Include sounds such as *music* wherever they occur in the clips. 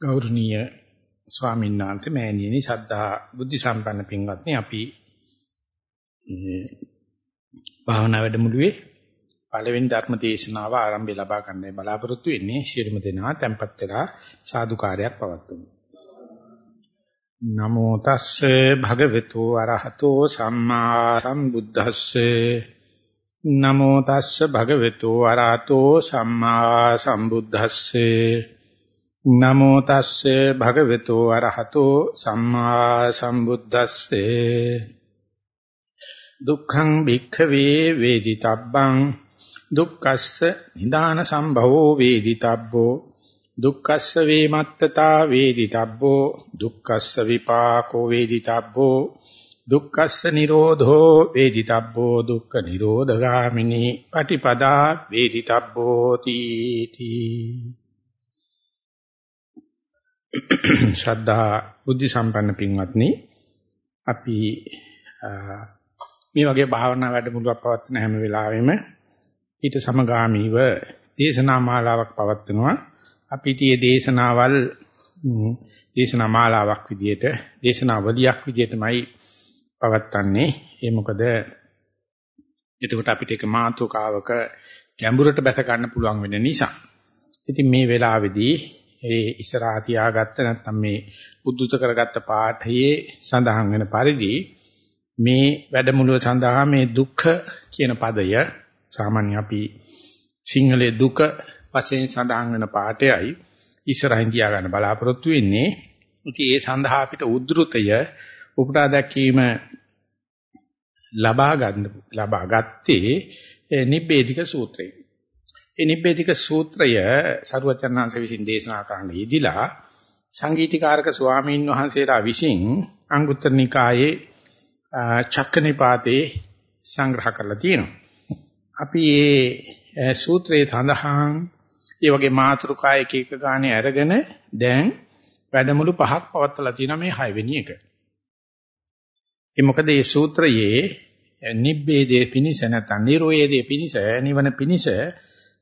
ගෞරවනීය ස්වාමීන් වහන්සේ මෑණියනි සද්ධා බුද්ධ සම්පන්න පින්වත්නි අපි භාවනා වැඩමුළුවේ පළවෙනි ධර්ම දේශනාව ආරම්භය ලබා ගන්නයි බලාපොරොත්තු වෙන්නේ. ශිරුම දෙනා tempත් වෙලා සාදුකාරයක් පවත්වමු. නමෝ තස්සේ භගවතු අරහතෝ සම්මා සම්බුද්දස්සේ. නමෝ තස්සේ භගවතු අරහතෝ සම්මා සම්බුද්දස්සේ. නමෝ තස්සේ භගවතු අරහතෝ සම්මා සම්බුද්දස්සේ. දුක්ඛං භික්ඛවේ වේදිතබ්බං. දුක්ඛස්ස නිදාන සම්භවෝ වේදිතබ්බෝ. දුක්ඛස්ස වේමත්තතා වේදිතබ්බෝ. දුක්ඛස්ස විපාකෝ වේදිතබ්බෝ. දුක්ඛස්ස නිරෝධෝ වේදිතබ්බෝ. දුක්ඛ නිරෝධගාමිනී පටිපදා වේදිතබ්බෝ තීති. *coughs* ශ්‍රද්ධා බුද්ධ සම්පන්න පින්වත්නි අපි මේ වගේ භාවනා වැඩමුළුවක් පවත්වන හැම වෙලාවෙම ඊට සමගාමීව දේශනා මාලාවක් පවත්වනවා. අපි tie දේශනාවල් දේශනා මාලාවක් විදියට දේශනාවලියක් විදියටමයි පවත්වන්නේ. ඒ මොකද එතකොට අපිට එක මාතෘකාවක ගැඹුරට බැස ගන්න පුළුවන් වෙන නිසා. ඉතින් මේ වෙලාවේදී ඒ ඉස්සරහා තියාගත්ත නැත්නම් මේ උද්දුත කරගත්ත පාඨයේ සඳහන් වෙන පරිදි මේ වැඩමුළුව සඳහා මේ දුක්ඛ කියන පදය සාමාන්‍ය අපි සිංහලයේ දුක වශයෙන් සඳහන් වෙන පාඨයයි ඉස්සරහින් තියාගන්න බලාපොරොත්තු වෙන්නේ. ඉතින් ඒ සඳහා අපිට උද්ෘතය උපුටා දැක්වීම ලබා ගන්න ලබා ගත්තේ නිබ්බේධික සූත්‍රයෙන්. ඒ නිබ්බේධික සූත්‍රය සරුවචනාංශ විසින් දේශනා කරන්න යෙදිලා සංගීතීකාරක ස්වාමීන් වහන්සේලා විසින් අංගුත්තර නිකායේ චක්කනිපාතේ සංග්‍රහ කරලා තියෙනවා. අපි මේ සූත්‍රයේ සඳහන් ඒ වගේ මාතෘකා එක එක ගානේ අරගෙන දැන් වැඩමුළු පහක් පවත්ලා තියෙනවා මේ 6 වෙනි එක. ඒ මොකද මේ සූත්‍රයේ නිබ්බේදේ පිනිස නැත්නම් නිරෝධයේ පිනිස නිවන පිනිස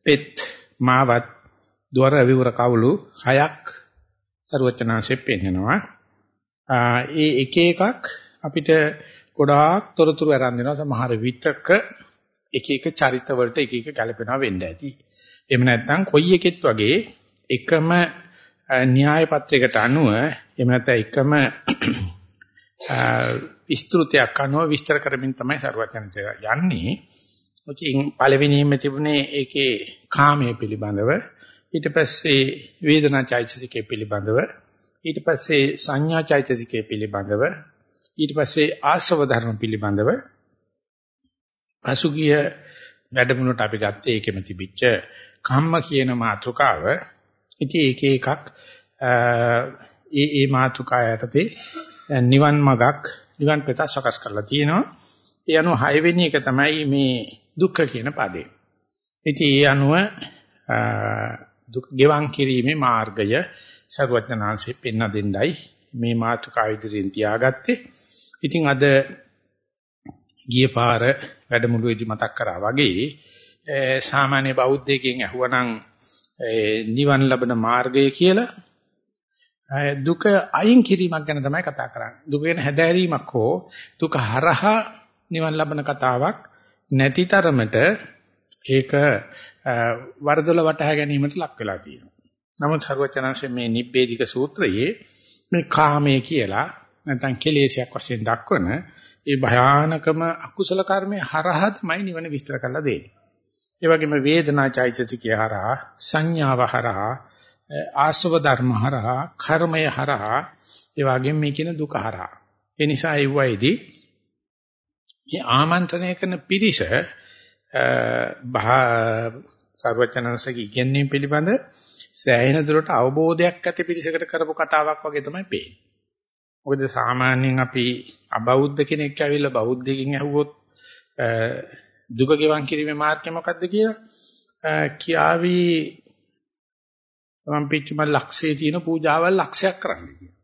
පෙත් මාවත් දොර විවර කවුළු හයක් සරුවචනාංශෙ පෙන්නනවා. ඒ එක එකක් අපිට ගොඩාක් තොරතුරු අරන් දෙනවා සමහර විටක එක එක චරිත වලට එක එක ගැලපෙනවා වෙන්න ඇති. එහෙම නැත්නම් කොයි එකෙත් වගේ එකම න්‍යාය පත්‍රයකට අනුව එහෙම නැත්නම් එකම විස්තෘතයක් අනුව විස්තර කරමින් තමයි සරුවචනන්සේ යන්නේ. ඉතින් පළවෙනියෙන්ම තිබුණේ ඒකේ කාමයේ පිළිබඳව. ඊට පස්සේ වේදනා චෛතසිකයේ පිළිබඳව. ඊට පස්සේ සංඥා චෛතසිකයේ පිළිබඳව. ඊට පස්සේ ආශ්‍රව ධර්ම පිළිබඳව. පසුගිය වැඩමුළුවට අපි ගත්තේ ඒකෙම තිබිච්ච කම්ම කියන මාතෘකාව. ඉතින් ඒක එකක් ඒ ඒ මාතෘකාවයටදී නිවන් මගක් නිවන් පෙත සකස් කරලා තියෙනවා. ඒ අනුව 6 වෙනි එක තමයි මේ දුක්ඛ කියන පදේ. ඉතින් ඒ අනුව දුක් ගෙවන් කිරීමේ මාර්ගය සර්වඥාන්සේ පෙන්වා දෙන්නයි මේ මාතෘකාව ඉදිරියෙන් තියාගත්තේ. ඉතින් අද ගිය පාර වැඩමුළුවේදී මතක් කරා වගේ සාමාන්‍ය බෞද්ධයෙක්ගෙන් අහුවනම් නිවන් ලබන මාර්ගය කියලා දුක අයින් කිරීමක් ගැන තමයි කතා කරන්නේ. දුක ගැන හැදෑරීමක් හෝ දුක හරහා නිවන් ලබන කතාවක් නැති තරමට ඒක වරදොල වටහා ගැනීමට ලක් වෙලා තියෙනවා. නමුත් සර්වචනංශයේ මේ නිබ්බේධික සූත්‍රයේ මේ කාමයේ කියලා නැත්නම් කෙලෙසයක් වශයෙන් දක්වන ඒ භයානකම අකුසල කර්මයේ හරහා තමයි නිවන විස්තර කරලා දෙන්නේ. ඒ වගේම වේදනා චෛතසිකය හරහා සංඥාව හරහා ආස්ව ධර්ම හරහා කර්මය හරහා ඒ වගේම මේ කියන දුක හරහා. ඒ නිසා ඒ වයිදී මේ ආමන්ත්‍රණය කරන පිරිස සර්වචනන්සේගේ ඉගැන්වීම් පිළිබඳ සෑහෙන දුරට අවබෝධයක් ඇති පිරිසකට කරපු කතාවක් වගේ තමයි පේන්නේ. මොකද සාමාන්‍යයෙන් අපි අබෞද්ධ කෙනෙක් ඇවිල්ලා බෞද්ධකින් ඇහුවොත් දුක ගෙවන් කිරීමේ මාර්ගය මොකක්ද කියලා කියාවි මම පිටිම ලක්ෂයේ තියෙන පූජාවල් ලක්ෂයක් කරන්න කියලා.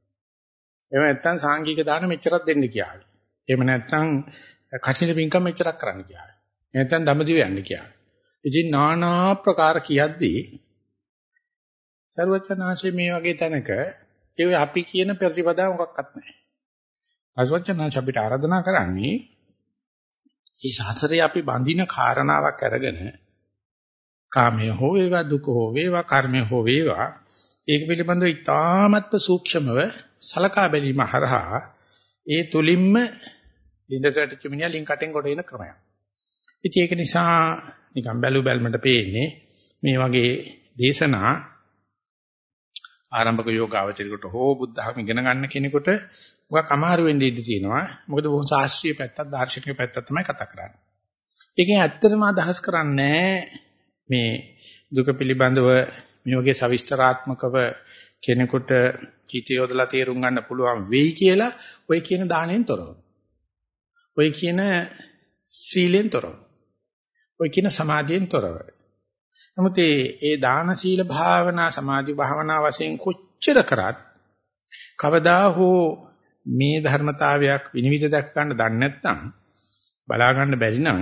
එහෙම නැත්නම් සාංගික දාන මෙච්චරක් දෙන්න කියාවි. එහෙම නැත්නම් කටින පින්කම් මෙච්චරක් කරන්න කියාවි. නැත්නම් දඹදිව යන්න කියාවි. ඉතින් নানা ප්‍රකාර කියද්දී සරුවචනාංශයේ මේ වගේ තැනක ඒ අපි කියන ප්‍රතිපදාව මොකක්වත් නැහැ. සරුවචනාංශ අපිට ආරාධනා කරන්නේ මේ ශාසනය අපි බඳින කාරණාවක් අරගෙන කාමයේ හෝ වේවා දුක හෝ වේවා කර්මයේ හෝ වේවා ඒක පිළිබඳව ඉතාමත්ම සූක්ෂමව සලකා බැලීම හරහා ඒ තුලින්ම ලින්දසට කිමිනියා ලින් කටෙන් කොට එන ක්‍රමයක්. ඉතින් ඒක නිසා නිකන් බැලු බැලමට පේන්නේ මේ වගේ දේශනා ආරම්භක යෝගාවචරිකට හෝ බුද්ධහම ඉගෙන ගන්න කෙනෙකුට මොකක් අමාරු වෙන්න ඉඩ තියෙනවා. මොකද බොහොම ශාස්ත්‍රීය පැත්තක් දාර්ශනික පැත්තක් තමයි කතා කරන්නේ. ඒකෙන් ඇත්තටම අදහස් කරන්නේ මේ දුක පිළිබඳව මේ වගේ සවිස්තරාත්මකව කෙනෙකුට හිත යොදලා තේරුම් ගන්න පුළුවන් වෙයි කියලා ඔය කියන දාණයෙන් තොරව. ඔය කියන සීලෙන් තොරව. ඔය කියන සමාධියෙන් තොරව. නමුත් ඒ දාන සීල භාවනා සමාධි භාවනා වශයෙන් කොච්චර කරත් කවදා හෝ මේ ධර්මතාවයක් විනිවිද දැක් ගන්න දන්නේ නැත්නම් බලා ගන්න බැරි නම්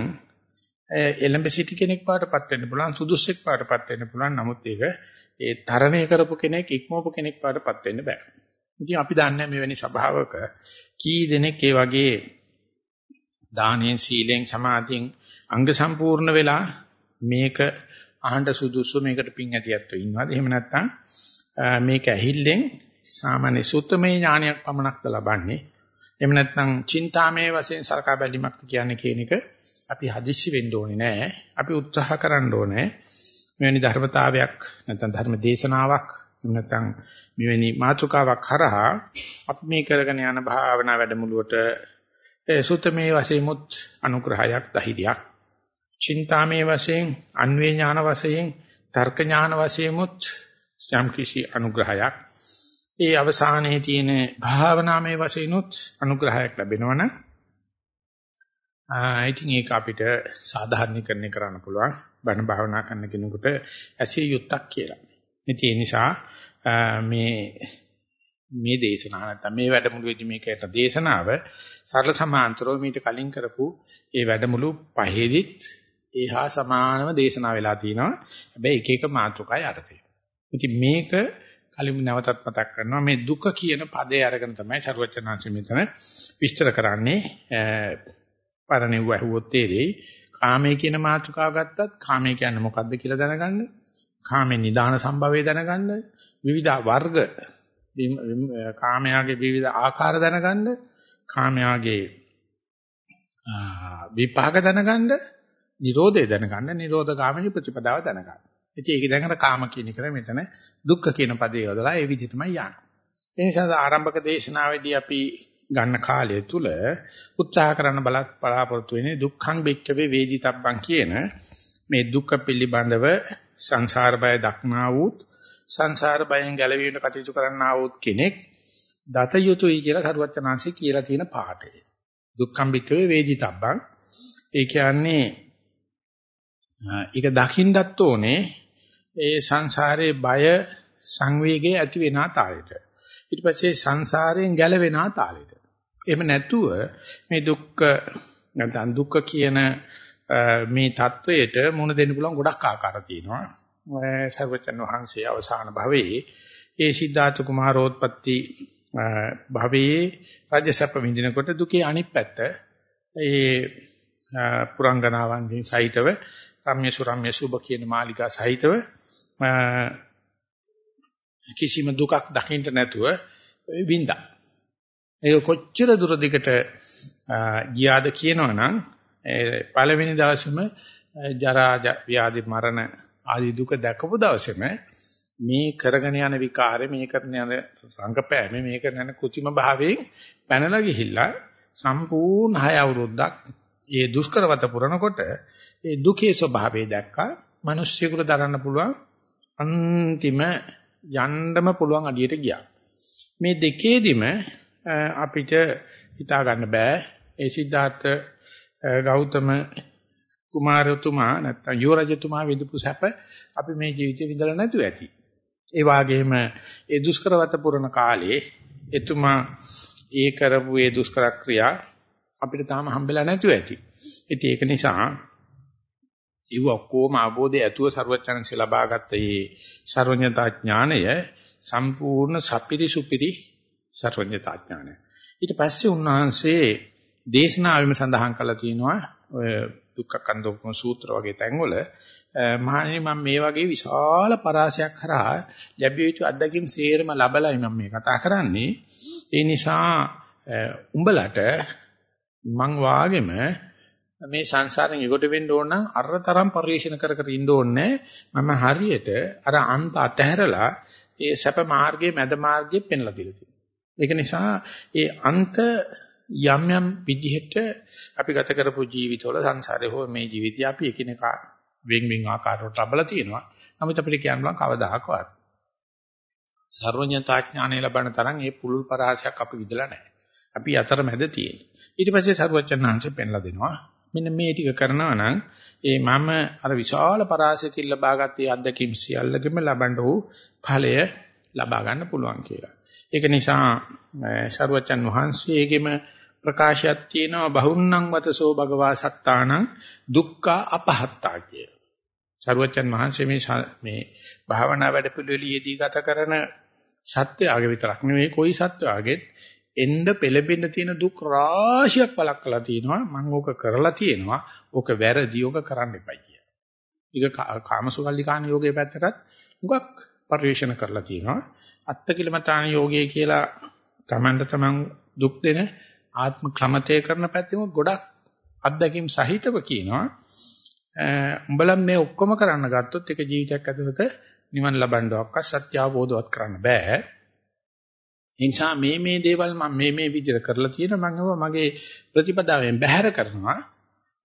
එලඹ සිටි කෙනෙක් පාටපත් වෙන්න පුළුවන් සුදුස්සෙක් පාටපත් වෙන්න පුළුවන් නමුත් ඒක ඒ තරණය කරපු කෙනෙක් ඉක්මවපු කෙනෙක් පාටපත් වෙන්න බෑ. ඉතින් අපි දන්නේ මෙවැනි ස්වභාවක කී දෙනෙක් ඒ වගේ දානෙන් සීලෙන් සමාධියෙන් අංග සම්පූර්ණ වෙලා මේක අහඬ සුදුසු මේකට පිං ඇතියත් ඉන්නවාද? එහෙම නැත්නම් මේක ඇහිල්ලෙන් සාමාන්‍ය සුත්තමේ ඥානයක් පමණක්ද ලබන්නේ? එහෙම නැත්නම් චින්තාමේ වශයෙන් සලකා බැලීමක් කියන්නේ කියන එක අපි හදිස්සි වෙන්න ඕනේ නෑ. අපි උත්සාහ කරන්න ඕනේ. මෙවැනි ධර්මතාවයක් නැත්නම් ධර්ම දේශනාවක් නැත්නම් මෙවැනි මාතෘකාවක් කරහා අපි මේ කරගෙන යන භාවනා වැඩමුළුවට සුත්තමේ වශයෙන්මුත් අනුග්‍රහයක් ධෛර්යයක්. චින්තාමේ වශයෙන් අන්වේ ඥාන වශයෙන් තර්ක ඥාන වශයෙන්මුත් යම් කිසි අනුග්‍රහයක්. ඒ අවසානයේ තියෙන භාවනාමය වශයෙන්ුත් අනුග්‍රහයක් ලැබෙනවනම් ආ ඉතින් ඒක අපිට සාධාරණීකරණය කරන්න පුළුවන්. බණ භාවනා කරන කෙනෙකුට ඇසිය යුත්තක් කියලා. ඉතින් ඒ නිසා මේ මේ දේශනාව නැත්නම් මේ වැඩමුළුවේදී මේ කරන දේශනාව සරල සමාන්තරව මීට කලින් කරපු ඒ වැඩමුළු පහේදිත් ඒහා සමානව දේශනා වෙලා තිනවා. හැබැයි එක එක මාතෘකයි යටතේ. ඉතින් මේක කලින් නැවතත් මතක් කරනවා මේ දුක කියන පදේ අරගෙන තමයි සරුවචනාංශ මෙතන විස්තර කරන්නේ පරණෙව්ව ඇහුවොත් තේරෙයි කාමයේ කියන මාතෘකාව ගත්තත් කාමයේ කියන්නේ මොකද්ද කියලා දැනගන්න කාමේ නිදාන සම්භවය දැනගන්න විවිධ වර්ග කාමයාගේ විවිධ ආකාර දැනගන්න කාමයාගේ විපාක දැනගන්න නිරෝධය දැනගන්න නිරෝධ ගාමිනී ප්‍රතිපදාව දැනගන්න ඉතින් ඒක දැනගෙන කාම කියන එක මෙතන දුක්ඛ කියන පදේ යොදලා ඒ විදිහටමයි යන්නේ. ඒ නිසා ආරම්භක දේශනාවේදී අපි ගන්න කාලය තුල උත්සාහ කරන්න බලක් බලාපොරොත්තු වෙන්නේ දුක්ඛං බික්කවේ වේදිතබ්බං කියන මේ දුක්ඛ පිළිබඳව සංසාර බය දක්නා වූත් සංසාර බයෙන් ගැලවීමට කටයුතු කරන්න ආවොත් කෙනෙක් දත යුතුයි කියලා සරුවචනාංශය කියලා තියෙන පාඩය. දුක්ඛම්බිකවේ වේදිතබ්බං ඒ කියන්නේ ඒක දකින්නත් ඕනේ ඒ සංසාරේ බය සංවේගය ඇති වෙන ආකාරයට. ඊට පස්සේ සංසාරයෙන් ගැලවෙන ආකාරයට. එහෙම නැතුව මේ දුක්ඛ නැත්නම් දුක්ඛ කියන මේ தത്വයට මුණ දෙන්න පුළුවන් ගොඩක් ආකාර තියෙනවා. සර්වචන් වහන්සේ අවසාන භවයේ ඒ සිද්ධාර්ථ කුමාරෝත්පත්ති භවයේ රාජසප්ප විඳිනකොට දුකේ අනිත් පැත්ත ඒ පුරංගනාවන්ගෙන් සහිතව රම්‍ය සුරම්‍ය සුබ කියන මාලිකා සහිතව කිසිම දුකක් දකින්න නැතුව වින්දා. ඒක කොච්චර දුර දිගට ගියාද කියනවනම් පළවෙනි දවසේම ජරා ව්‍යාධි මරණ ආදී දුක දැකපු දවසේම මේ කරගෙන යන විකාරේ මේ කරන යන රංගපෑමේ මේ කරන යන કૃතිම භාවයෙන් පැනලා ගිහිල්ලා සම්පූර්ණ හය අවුරුද්දක් ඒ දුෂ්කරවත පුරනකොට ඒ දුකේ ස්වභාවය දැක්කා මිනිස්සුන්ට දරන්න පුළුවන් අන්තිම යන්නම පුළුවන් අඩියට ගියා. මේ දෙකේදිම අපිට හිතා ගන්න බෑ ඒ සිද්ධාර්ථ ගෞතම කුමාරතුමා නැත්නම් යුවරජතුමා විඳපු සැප අපි මේ ජීවිතේ විඳලා නැතුව ඇති. ඒ වගේම ඒ දුෂ්කරවත පුරණ කාලේ එතුමා ඒ කරපු ඒ දුෂ්කර ක්‍රියා අපිට තාම හම්බෙලා නැතුව ඇති. ඉතින් ඒක නිසා ඒව ඔක්කොම ආબોධය ඇතුව ਸਰවඥාන්සේ ලබාගත් මේ ਸਰවඥතා ඥාණය සම්පූර්ණ සපිරි සුපිරි ਸਰවඥතා ඥාණය. ඊට පස්සේ උන්වහන්සේ දේශනාවෙම සඳහන් කළා තියෙනවා ඔය දුක්ඛ කන්දෝපම සූත්‍ර වගේ තැන්වල මහණෙනි මම මේ වගේ විශාල පරාසයක් කරා ලැබිය යුතු අත්දැකීම් සේරම ලබලායි මම මේ කතා කරන්නේ. ඒ නිසා උඹලට මං වාගෙම මේ සංසාරෙන් ඉගොඩ වෙන්න ඕන නම් අරතරම් පරිශන කර කර ඉන්න ඕනේ මම හරියට අර අන්ත අතහැරලා ඒ සැප මාර්ගයේ මැද මාර්ගයේ පෙන්ලා දීලා තියෙනවා. ඒක නිසා ඒ අන්ත යම් යම් විදිහට අපි ගත කරපු ජීවිතවල සංසාරේ හෝ මේ ජීවිතය අපි එකිනෙකා වෙන් වෙන් ආකාරයට ලබලා තියෙනවා. නමුත් අපිට කියන්න බෑ කවදාහකවත්. සර්වඥතා ඥානය ලබන තරම් ඒ පුළුල් පරාසයක් අපි විදලා නැහැ. අපි අතරමැද තියෙන. ඊට පස්සේ සර්වඥාන්සේ පෙන්ලා දෙනවා. මෙන්න මේ ටික කරනවා නම් ඒ මම අර විශාල පරාසයකින් ලබාගත් ඒ අත්දැකීම් සියල්ලගෙම ලබන්න වූ ඵලය ලබා ගන්න පුළුවන් කියලා. ඒක නිසා සර්වචන් වහන්සේගෙම ප්‍රකාශයක් තියෙනවා බහුන්නං වතසෝ භගවා සත්තානං දුක්ඛ අපහත්තා කිය. සර්වචන් වහන්සේ මේ මේ භාවනා වැඩපිළිවෙලෙදී ගත කරන සත්‍යයගේ විතරක් නෙවෙයි කොයි සත්‍යයගෙත් එන්න පෙළඹෙන්න තියෙන දුක් රාශියක් බලක් කළා තියෙනවා මම ඕක කරලා තියෙනවා ඕක වැරදි ඕක කරන්න එපයි කිය. ඒක කාමසුකල්ලිකාන යෝගයේ පැත්තටත් මුගක් පරිශන කරලා තියෙනවා. අත්තකිලමතාන යෝගයේ කියලා තමන්ට තමන් දුක් දෙන ආත්ම ක්‍රමතය කරන පැත්තෙම ගොඩක් අත්දැකීම් සහිතව කියනවා. උඹලා මේ ඔක්කොම කරන්න ගත්තොත් ඒක ජීවිතයක් ඇතුළත නිවන් ලබන්නවක් සත්‍ය අවබෝධවත් කරන්න බෑ. ඒ නිසා මේ මේ දේවල් මම මේ මේ විදිහට කරලා තියෙන මම මගේ ප්‍රතිපදාවෙන් බැහැර කරනවා.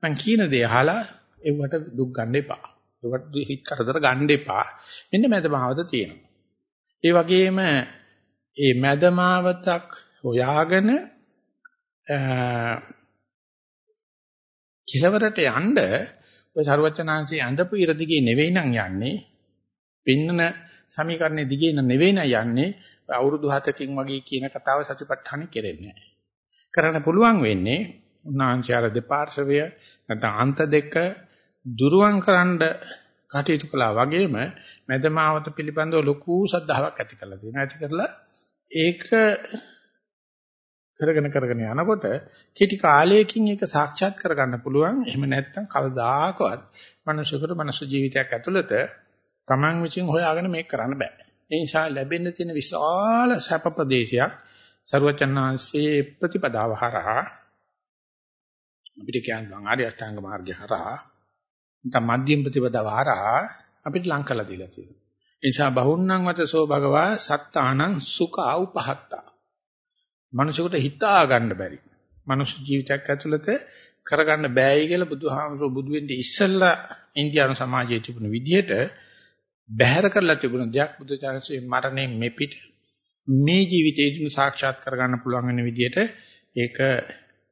මං කියන දේ අහලා ඒවට දුක් ගන්න එපා. ඒවට හිත කරදර ගන්න එපා. මෙන්න මැදමාවත තියෙනවා. ඒ වගේම ඒ මැදමාවතක් හොයාගෙන කිලවරට යන්න ඔය ਸਰවචනාංශي ඇඳපු ඉර දිගේ නෙවෙයි නම් යන්නේ පින්නන සමීකරණේ දිගේ නෙවෙයි නම් යන්නේ අවුරුදු 7කින් වගේ කියන කතාව සතිපට්ඨානෙ කෙරෙන්නේ කරන්න පුළුවන් වෙන්නේ උන්වංශාර දෙපාර්ශවය නැත්නම් අන්ත දෙක දුරුවන් කරන්න කටයුතු කළා වගේම මැදමාවත පිළිබඳව ලොකු ශ්‍රද්ධාවක් ඇති කරලා තියෙනවා. ඇති කරලා ඒක කරගෙන කරගෙන යනකොට කිටි කාලයකින් ඒක සාක්ෂාත් කරගන්න පුළුවන්. එහෙම නැත්නම් කවදාකවත් මනුෂ්‍යකර මනුෂ්‍ය ජීවිතයක් ඇතුළත Taman විසින් හොයාගෙන මේක කරන්න බෑ. ඒ නිසා ලැබෙන්න තියෙන විශාල සැප ප්‍රදේශයක් ਸਰවචන්නාංශයේ ප්‍රතිපදාව හරහා අපිට කියන්න ආර්ය අෂ්ටාංග මාර්ගය හරහා නැත්නම් මධ්‍යම ප්‍රතිපදාව හරහා අපිට ලං කරලා දීලා තියෙනවා. ඒ නිසා බහුන්නං වතසෝ භගවා සත්තානං සුඛ උපහත්තා. මනුෂ්‍යකට හිතා ගන්න බැරි. මනුෂ්‍ය ජීවිතයක් ඇතුළත කරගන්න බෑයි කියලා බුදුහාමුදුරුවෝ බුදු වෙන්නේ ඉස්සෙල්ලා ඉන්දියානු සමාජයේ තිබුණු විදිහට බැහැර කරලා තිබුණ දෙයක් බුදුචානන්සේ මරණයෙන් මෙපිට මේ ජීවිතේදීම සාක්ෂාත් කරගන්න පුළුවන් වෙන විදිහට ඒක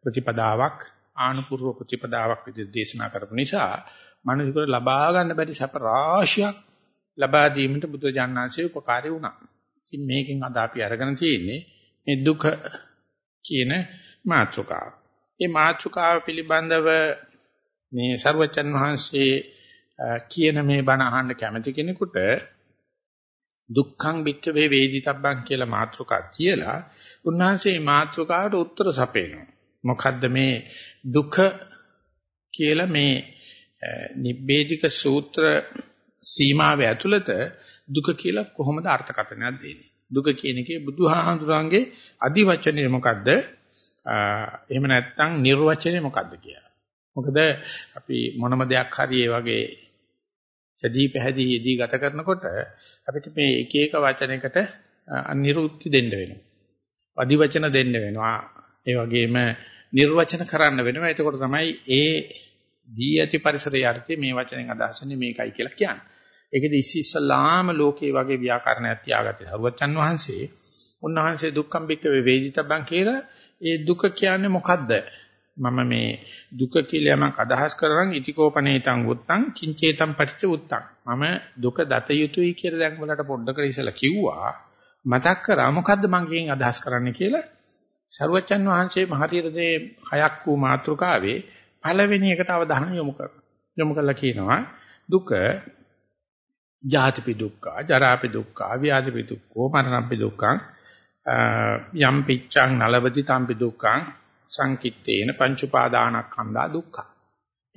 ප්‍රතිපදාවක් ආනුපූර්ව ප්‍රතිපදාවක් විදිහට දේශනා කරපු නිසා මනුෂ්‍යකර ලබා ගන්න බැරි සැප රාශියක් ලබා දීමට බුදුජානනාංශයේ උපකාරී වුණා. ඉතින් මේකෙන් අද අපි අරගෙන තියෙන්නේ මේ දුක කියන මාතෘකාව. මේ මාතෘකාව පිළිබඳව මේ ਸਰවචන් වහන්සේ කියන මේ බණ අහන්න කැමති කෙනෙකුට දුක්ඛං භික්ඛවේ වේදිතබ්බං කියලා මාතෘකාවක් තියලා උන්වහන්සේ මේ මාතෘකාවට උත්තර සපයනවා. මොකද්ද මේ දුක කියලා මේ නිබ්බේධික සූත්‍ර සීමාව ඇතුළත දුක කියලා කොහොමද අර්ථකථනයක් දෙන්නේ? දුක කියන එකේ බුදුහාමුදුරන්ගේ අදි වචනේ මොකද්ද? එහෙම නැත්නම් නිර්වචනේ මොකද්ද කියලා. මොකද අපි මොනම දෙයක් හරි ඒ වගේ සදී පැහැදී යෙදී ගත කරනකොට අපිට මේ එක එක වචනයකට අනිරුක්ති දෙන්න වෙනවා. අදි වචන දෙන්න වෙනවා. ඒ වගේම නිර්වචන කරන්න වෙනවා. එතකොට තමයි ඒ දී ඇති පරිසරයේ අර්ථය මේ වචනෙන් අදහසන්නේ මේකයි කියලා කියන්නේ. ඒකෙදි ඉස්සෙල්ලාම ලෝකේ වගේ ව්‍යාකරණයක් තියාගත්තේ හරුවච්චන් වහන්සේ. උන්වහන්සේ දුක්ඛම් බික්ක වේදිතබ්බන් කියලා ඒ දුක කියන්නේ මොකද්ද? මම මේ දුක කියලා යමක් අදහස් කරනම් ඉතිකෝපනේතං උත්තං කිංචේතං පටිච්ච උත්තං. මම දුක දත යුතුයි කියලා දැන් වලට පොඩ්ඩකට ඉස්සලා කිව්වා. මතක් කරා මොකද්ද මං කියන් අදහස් කරන්නේ කියලා සරුවච්චන් වහන්සේ මහතිරදේ හයක් වූ මාතෘකාවේ පළවෙනි එකට අවධානය යොමු කරනවා. යොමු කළා කියනවා දුක ජාතිපි දුක්ඛ, ජරාපි දුක්ඛ, ව්‍යාධිපි දුක්ඛ, මරණපි දුක්ඛ යම් පිච්ඡං නලවති තම්පි දුක්ඛං සංකිට්ඨේන පංච උපාදානස්කන්ධා දුක්ඛ.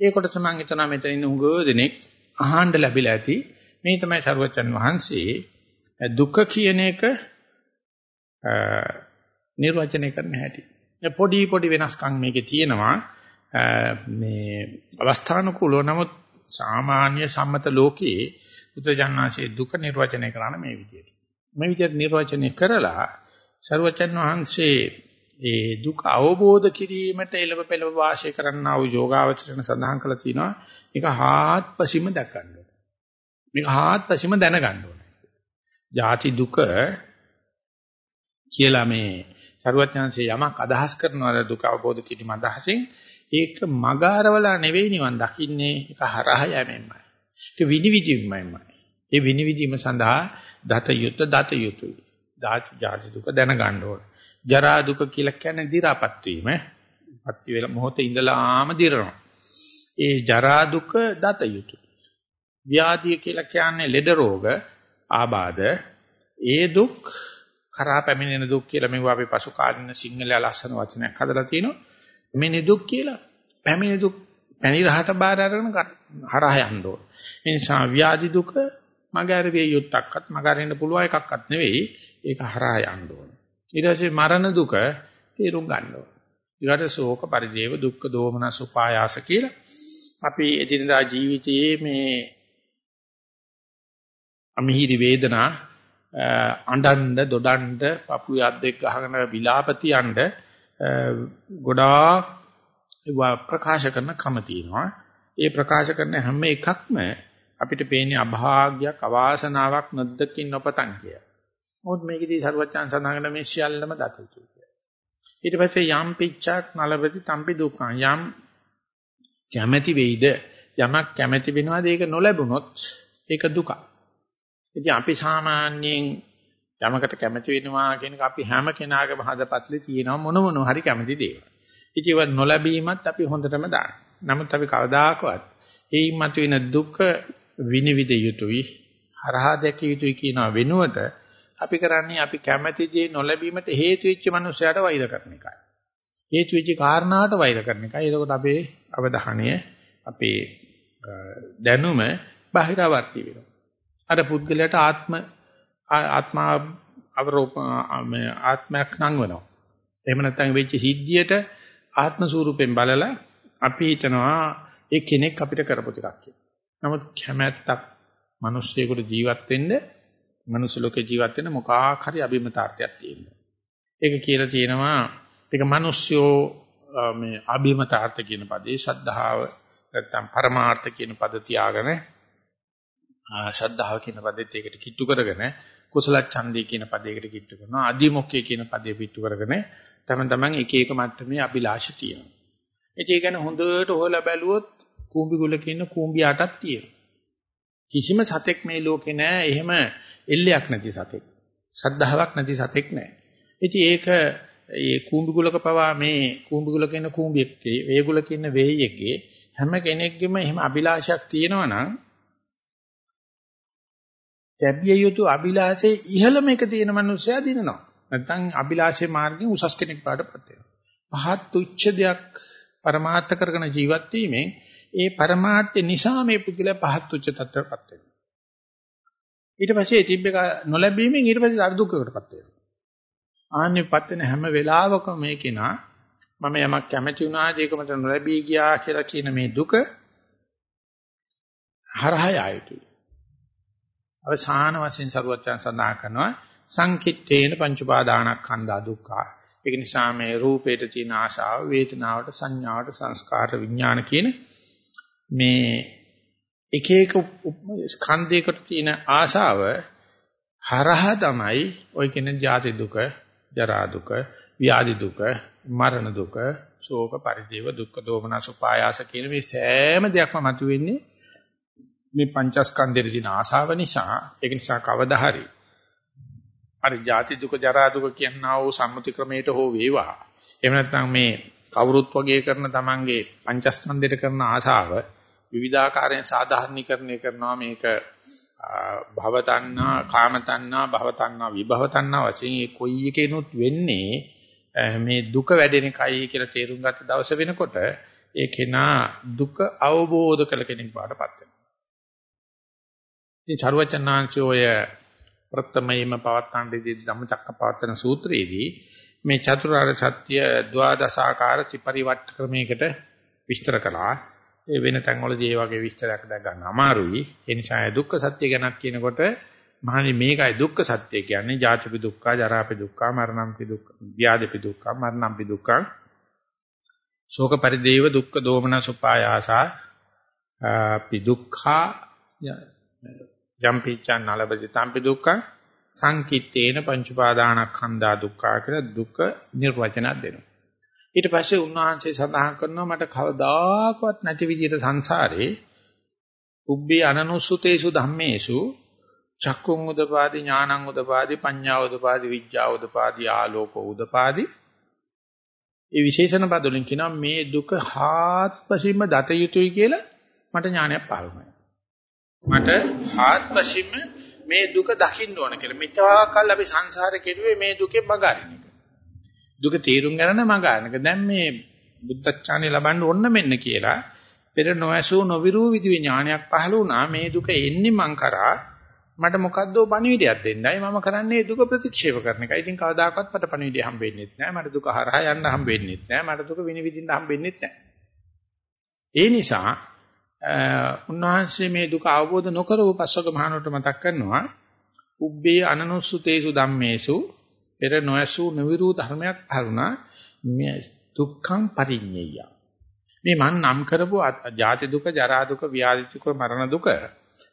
ඒකට මම හිතනවා මෙතන ඉන්න උගෝ දෙනෙක් අහන්න ලැබිලා ඇති මේ තමයි සරුවචන් වහන්සේ දුක කියන එක නිර්වචනය කරන්න හැටි. පොඩි පොඩි වෙනස්කම් මේකේ තියෙනවා. මේ අවස්ථානුකූලව නමුත් සාමාන්‍ය සම්මත ලෝකයේ බුද්ධජනනාංශයේ දුක නිර්වචනය කරන මේ විදිහට. මේ විදිහට නිර්වචනය කරලා සරුවචන් වහන්සේ ඒ දුක අවබෝධ කිරීමට එළව පෙළව වාසය කරන්නා වූ යෝගාවචරණ සඳහන් කළා තියෙනවා. මේක හාත්පසින්ම දැක ගන්න ඕනේ. මේක හාත්පසින්ම දැනගන්න ඕනේ. ජාති දුක කියලා මේ සරුවඥාන්සේ යමක් අදහස් කරනවා දුක අවබෝධ කිරීම අදහසින් ඒක මගාරවලා නෙවෙයි නිවන් දකින්නේ ඒක හරහා යෑමෙන්මයි. ඒක විනිවිදීමයි. ඒ විනිවිදීම සඳහා දත යුත් දත යුතුයි. ජාති දුක දැනගන්න ඕනේ. ජරා දුක කියලා කියන්නේ දි รา පත් වීම. පත් වෙලා මොහොතේ ඉඳලාම දිරනවා. ඒ ජරා දුක දත යුතුය. ව්‍යාධිය කියලා කියන්නේ ලෙඩ රෝග ආබාධ. ඒ දුක් කරා පැමිණෙන දුක් කියලා මේවා අපි පසු කාලින සිංහල ලස්සන වචනයක් හදලා තිනවා. මේ දුක් කියලා පැමිණෙන දුක් පැණි රහට බාර අරගෙන හරහා යන්න ඕන. ඒ නිසා ව්‍යාධි දුක මගහැර විය යුත්තක්වත් මගහරින්න පුළුවන් එකක්වත් නෙවෙයි. ඒක හරහා යන්න ඕන. ඊට පස්සේ මරණ දුක තේරුම් ගන්න ඕන. ඊට ශෝක පරිදේව දුක්ඛ දෝමනස් උපායාස කියලා අපි එදිනදා ජීවිතයේ මේ අමිහිරි වේදනා අඬන්න දොඩන්න පපුවේ අත් දෙක ගහගෙන විලාපති යන්න ගොඩාක් ප්‍රකාශ කරන කම තියෙනවා. ඒ ප්‍රකාශ කරන හැම එකක්ම අපිට පේන්නේ අභාග්‍යයක් අවාසනාවක් නැද්දකින් නොපතන් කිය. මොකද මේකදී සරුවචාන් සඳහන් මේ සියල්ලම දත යුතුයි කියලා. ඊට පස්සේ යම් පිච්චක් නලවති තම්පි දුක්ඛ යම් කැමැති වෙයිද යමක් කැමැති වෙනවාද ඒක නොලැබුණොත් ඒක දුකක්. ඉතින් අපි සාමාන්‍යයෙන් යමකට කැමති වෙනවා කියන එක අපි හැම කෙනාගේම හදපත්ලේ තියෙනවා මොන මොන හරි කැමති දේවල්. ඉතින් ඒක නොලැබීමත් අපි හොඳටම දාන. නමුත් අපි කවදාකවත් ඒයින් මතුවෙන දුක විනිවිද යුතුයි, හරහා දැකිය යුතුයි කියන වෙනුවට අපි කරන්නේ අපි කැමති දේ නොලැබීමට හේතු වෙච්ච මනුස්සයාට වෛර කරන එකයි. හේතු වෙච්ච කාරණාවට වෛර කරන එකයි. එතකොට අපේ අවධානය අපේ දැනුම බාහිරවර්ති වෙනවා. අර පුද්ගලයාට ආත්ම ආත්මා අවරෝප ආත්මයක් නම් වෙනවා. එහෙම නැත්නම් වෙච්ච සිද්ධියට ආත්ම ස්වරූපයෙන් බලලා අපි හිතනවා ඒ කෙනෙක් අපිට කරපු ටිකක් කියලා. නමුත් කැමැත්තක් මිනිස්සෙකුට ජීවත් වෙන්න මනුස්ස ලෝකේ ජීවත් වෙන්න මොකක් හරි අභිමතාර්ථයක් තියෙනවා. ඒක කියලා තියෙනවා ඒක මිනිස්සුયો මේ අභිමතාර්ථ කියන පදේ ශද්ධාව නැත්නම් පරමාර්ථ කියන පද තියාගෙන ශද්ධාව කියන පදෙත් ඒකට කිට්ටු කරගෙන කුසල ඡන්දේ කියන පදයකට කිට්ටු කරනවා අදිමොක්කේ කියන පදේ පිට්ටු කරගෙන තම තමන් එක එක මට්ටමේ අභිලාෂ තියෙනවා. ඒක ගැන හොඳට හොයලා බැලුවොත් කූඹි ගුලක ඉන්න කූඹියාටක් තියෙනවා. කිසිම සතෙක් මේ ලෝකේ නැහැ එහෙම එල්ලයක් නැති සතෙක්. ශද්ධාවක් නැති සතෙක් නැහැ. ඉතින් ඒක ඒ කූඹි ගුලක පවා මේ කූඹි ගුලක ඉන්න කූඹියෙක්ගේ වේගුලක ඉන්න වේයෙක්ගේ හැම කෙනෙක්ගෙම එහෙම අභිලාෂයක් තියෙනවා නම් ලැබිය යුතු අභිලාෂයේ ඉහළම එක තියෙන මනුස්සයා දිනනවා. නැත්නම් අභිලාෂේ මාර්ගයෙන් උසස් කෙනෙක් බාටපත් වෙනවා. පහත් තුච්ඡ දෙයක් પરමාර්ථ කරගෙන ජීවත් වීමෙන් ඒ પરමාර්ථය නිසා මේ පුද්ගලයා පහත් තුච්ඡ තත්ත්වයටපත් වෙනවා. ඊට පස්සේ ඒ තිබ්බ එක නොලැබීමෙන් ඊට පස්සේ අර දුකකටපත් වෙනවා. ආන්නේපත් වෙන හැම වෙලාවකම මේ කෙනා මම යමක් කැමති වුණාද ඒක මට නොලැබී ගියා කියලා කියන මේ දුක හරහා ආයතුයි. අවසාන වශයෙන් සරුවචන් සඳහන් කරනවා සංකිට්ඨේන පංච උපාදානස්කන්ධා දුක්ඛ. ඒක නිසා මේ රූපේට තියෙන ආශාව, වේදනාවට, සංඥාවට, සංස්කාර විඥාන කියන මේ එක එක ස්කන්ධයකට තියෙන ආශාව හරහා තමයි ওই කියන ජාති දුක, ජරා දුක, ව්‍යාධි දුක, මරණ දුක, ශෝක පරිදේව දුක්ඛ දෝමනස උපායාස කියන මේ සෑම දෙයක්ම මතුවෙන්නේ මේ පංචස්කන්ධෙට තියෙන ආශාව නිසා ඒක නිසා කවදා හරි අර ජාති දුක ජරා දුක කියනා වූ සම්මුති ක්‍රමයට හෝ වේවා එහෙම නැත්නම් මේ කවුරුත් වගේ කරන තමන්ගේ පංචස්කන්ධයට කරන ආශාව විවිධාකාරයෙන් සාධාරණීකරණය කරනවා මේක භව තණ්හා, කාම තණ්හා, භව තණ්හා, විභව තණ්හා වශයෙන් මේ කොයි එකේනොත් වෙන්නේ මේ දුක වැඩෙන එකයි කියලා තේරුම් ගත්ත දවස වෙනකොට ඒ කෙනා දුක අවබෝධ කළ කෙනෙක් බාටපත් වෙනවා. ඉතින් චරවචනාංශය ඔය ප්‍රථමයෙන්ම පවත්තන්නේ ධම්මචක්කපවත්තන සූත්‍රයේදී මේ චතුරාර්ය සත්‍ය ද්වාදසාකාර ත්‍රිපරිවට්ට ක්‍රමයකට විස්තර කළා. ඒ වෙන තැන්වලදී ඒ වගේ විස්තරයක් දැක් ගන්න අමාරුයි. ඒ නිසා දුක්ඛ සත්‍ය ගැනත් කියනකොට මහනි මේකයි දුක්ඛ සත්‍ය කියන්නේ ජාතිපි දුක්ඛ, ජරාපි දුක්ඛ, මරණම්පි දුක්ඛ, ව්‍යාධිපි දුක්ඛ, මරණම්පි දුක්ඛ. ශෝක පරිදේව දුක්ඛ දෝමන සුපායාසා පි දුක්ඛා යම්පිච්ඡන් නලබති තම්පි දුක්ඛ සංකිට්ඨේන පංච උපාදානස්කන්ධා දුක්ඛා කියලා දුක නිර්වචනයක් දෙනවා. ඊට පස්සේ උන්වහන්සේ සඳහන් කරනවා මට කවදාකවත් නැති විදිහට සංසාරේ උබ්බේ අනනුසුතේසු ධම්මේසු චක්කුං උදපාදි ඥානං උදපාදි පඤ්ඤා උදපාදි විඥා උදපාදි ආලෝක උදපාදි ඒ විශේෂණ පදවලින් කියනවා මේ දුක හාත්පසින්ම දත යුතුයි කියලා මට ඥානයක් පහළ වුණා. මට හාත්පසින්ම මේ දුක දකින්න ඕන කියලා. මෙතවාකල් අපි සංසාරේ කෙරුවේ මේ දුකේ මගහරින එක. දුක තීරුම් ගන්න මගහරිනක. දැන් මේ බුද්ධච්ඡානෙ ලබන්න ඕන මෙන්න කියලා පෙර නොඇසූ නොවිරු විදි ඥානයක් පහළ වුණා. මේ දුක එන්නේ මං කරා මට මොකද්ද පණිවිඩයක් දෙන්නයි මම කරන්නේ දුක ප්‍රතික්ෂේප කරන එකයි. ඉතින් කවදාකවත් මට පණිවිඩය හම්බෙන්නේ නැහැ. මට දුක හරහා යන්න හම්බෙන්නේ නැහැ. මට දුක විනිවිදින්න හම්බෙන්නේ නැහැ. ඒ නිසා උන්වහන්සේ මේ දුක අවබෝධ නොකරව පස්වක මහණට මතක් කරනවා උබ්බේ අනනුස්සුතේසු ධම්මේසු පෙර නොයසු නවිරු ධර්මයක් පරුණා මේ දුක්ඛං පරිඤ්ඤය. මේ මන් නම් කරපු ජාති දුක ජරා දුක ව්‍යාධි දුක මරණ දුක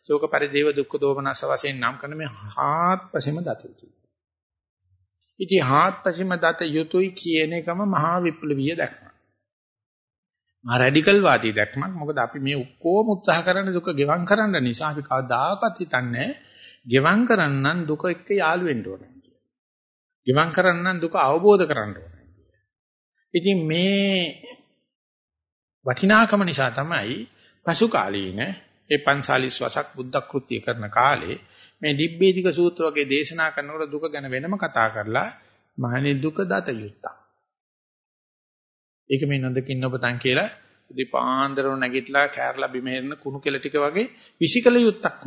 ශෝක පරිදේව දුක්ඛ දෝමනස වශයෙන් නම් කරන මේ හාත්පසෙම දත යුතුයි. ඉතින් හාත්පසෙම දත යුතුයි කියන එකම මහා විප්ලවීය දැක්ම. මා රැඩිකල් වාදී දැක්මක්. මොකද අපි මේ ඔක්කොම උත්සාහ කරන දුක ගෙවම් කරන්න නිසා අපි කවදාකවත් හිතන්නේ ගෙවම් කරන්නම් දුක එක්ක යාළු වෙන්න ඕනේ කියලා. ගෙවම් කරන්නම් දුක අවබෝධ කරගන්න ඕනේ කියලා. ඉතින් මේ වටිනාකම නිසා තමයි පසු කාලීන ඒ පන්සාලිස් වසක් බුද්ධ කෘත්‍ය කරන කාලේ මේ දිබ්බේධික සූත්‍ර වගේ දේශනා කරනකොට දුක ගැන වෙනම කතා කරලා මහණේ දුක දත යුත්තක්. ඒක මේ නොදකින්න ඔබ තන් කියලා දීපාන්දරව නැගිටලා කෑරලා බිම හෙරන කුණු කෙල ටික වගේ විසිකල යුත්තක්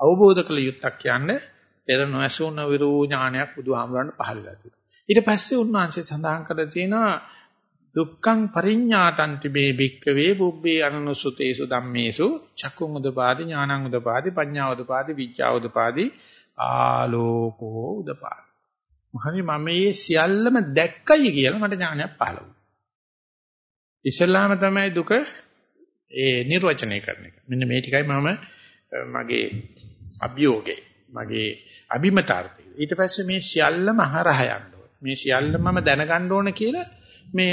අවබෝධ කළ යුත්තක් කියන්නේ පෙර නොඇසුන විරු ඥානයක් බුදුහාමුදුරන් පහළලා තියෙනවා. ඊට පස්සේ උන්වහන්සේ සඳහන් කරලා තියෙනවා දුක්ඛං පරිඤ්ඤාතන්ති මේ භික්කවේ බුබ්බේ අනනුසුතේසු ධම්මේසු චක්කුං උදපාදි ඥානං උදපාදි පඤ්ඤා උදපාදි විඥා උදපාදි ආලෝකෝ උදපාදි මහනි මම මේ සියල්ලම දැක්කයි කියලා මට ඥානයක් පහළ වුණා. ඉස්ලාම තමයි දුක ඒ නිර්වචනය කරන එක. මෙන්න මේ ටිකයි මම මගේ අභියෝගේ මගේ අභිමතාර්ථය. ඊට පස්සේ මේ සියල්ලම හරහා යන්න ඕන. මේ සියල්ලම මම දැනගන්න ඕන කියලා මේ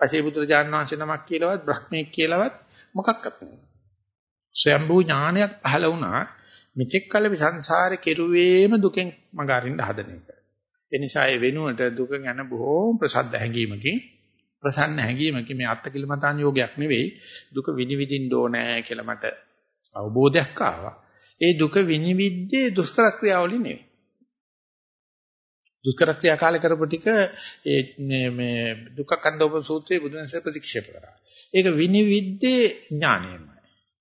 පසේ වහන්සේ නමක් කියලාවත් බ්‍රහ්මෙක් කියලාවත් මොකක්වත් නෙවෙයි. ස්වයම්බූ ඥානයක් පහළ වුණා. මෙතෙක් කල සංසාරේ කෙරුවේම දුකෙන් මඟ අරින්න හදන එක. ඒ නිසා ඒ වෙනුවට දුක ගැන බොහෝම ප්‍රසද්ද හැඟීමකින් ප්‍රසන්න හැඟීමකින් මේ අත්කිලමතාන් යෝගයක් නෙවෙයි දුක විනිවිදින්න ඕනෑ කියලා මට අවබෝධයක් ආවා. ඒ දුක විනිවිද්දේ දුෂ්කර ක්‍රියාවලින් නෙවෙයි. දුෂ්කර ක්‍රියා කාලේ කරපු ටික ඒ මේ මේ දුක්ඛ කන්දෝප සූත්‍රයේ බුදුන්සේ ප්‍රතික්ෂේප කරා. ඒක විනිවිද්දේ ඥාණයම.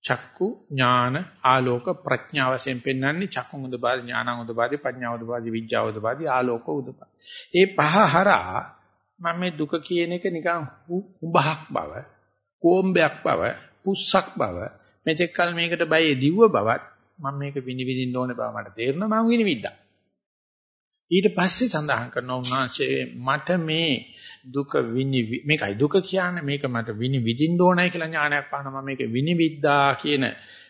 චක්කු ඥාන ආලෝක ප්‍රඥා වශයෙන් පෙන්වන්නේ චක්කු උදපාදි ඥානං උදපාදි ප්‍රඥා උදපාදි විඥා උදපාදි ආලෝක උදපාදි. ඒ පහ හරහා මම මේ දුක කියන එක නිකන් උඹහක් බව, කෝම්බයක් බව, පුස්සක් බව, මෙතෙක් කල මේකට බයේ දිව්ව බවත් මම මේක විනිවිදින්න ඕනේ බව මට තේරෙනවා මම විනිවිද්දා. ඊට පස්සේ සඳහන් කරන උන්වහන්සේ මට මේ දුක විනි මේකයි දුක කියන්නේ මේක මට විනි විදින්න ඕනයි කියලා ඥානයක් පානවා මම මේක විනිවිද්දා කියන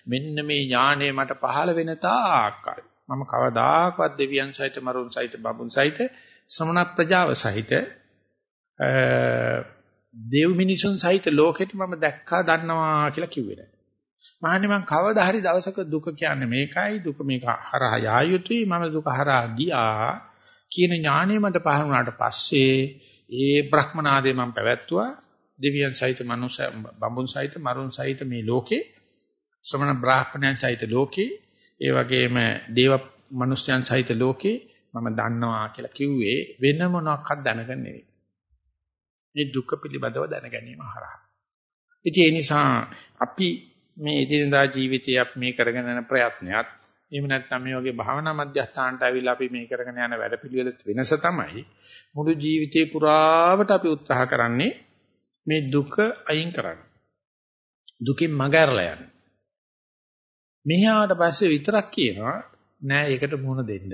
මෙන්න මේ ඥානය මට පහළ වෙන තාක්කල් මම කවදාකවත් දෙවියන් සහිත මරුන් සහිත බබුන් සහිත ශ්‍රමණ ප්‍රජාව සහිත දේව මිනිසුන් සහිත ලෝකෙට මම දැක්කා දන්නවා කියලා කිව්වේ නැහැ. මහන්නේ මම කවදා හරි දවසක දුක කියන්නේ මේකයි දුක මේක හරහා යා යුතුයි මම දුක හරහා ගියා කියන ඥාණය මට පහළ වුණාට පස්සේ ඒ බ්‍රහ්මනාදේ මම පැවැත්තුවා දෙවියන් සහිත මනුස්ස බඹුන් සහිත මරුන් සහිත මේ ලෝකේ ශ්‍රමණ බ්‍රාහ්මණයන් සහිත ලෝකේ ඒ වගේම දේව මනුස්යන් සහිත ලෝකේ මම දන්නවා කියලා කිව්වේ වෙන මොනක්වත් දැනගන්න නෙවෙයි. මේ දුක පිළිබඳව දැන ගැනීම හරහා. ඉතින් ඒ නිසා අපි මේ එදිනදා ජීවිතයේ අපි මේ කරගෙන යන ප්‍රයත්නයත් එහෙම නැත්නම් මේ වගේ භාවනා මධ්‍යස්ථානට ඇවිල්ලා අපි මේ කරගෙන යන වැඩපිළිවෙල වෙනස තමයි මුළු ජීවිතේ පුරාවට අපි උත්සාහ කරන්නේ මේ දුක අයින් කරන්න. දුකින් මගහැරලා යන්න. මෙහාට පස්සේ විතරක් කියනවා නෑ ඒකට මුහුණ දෙන්න.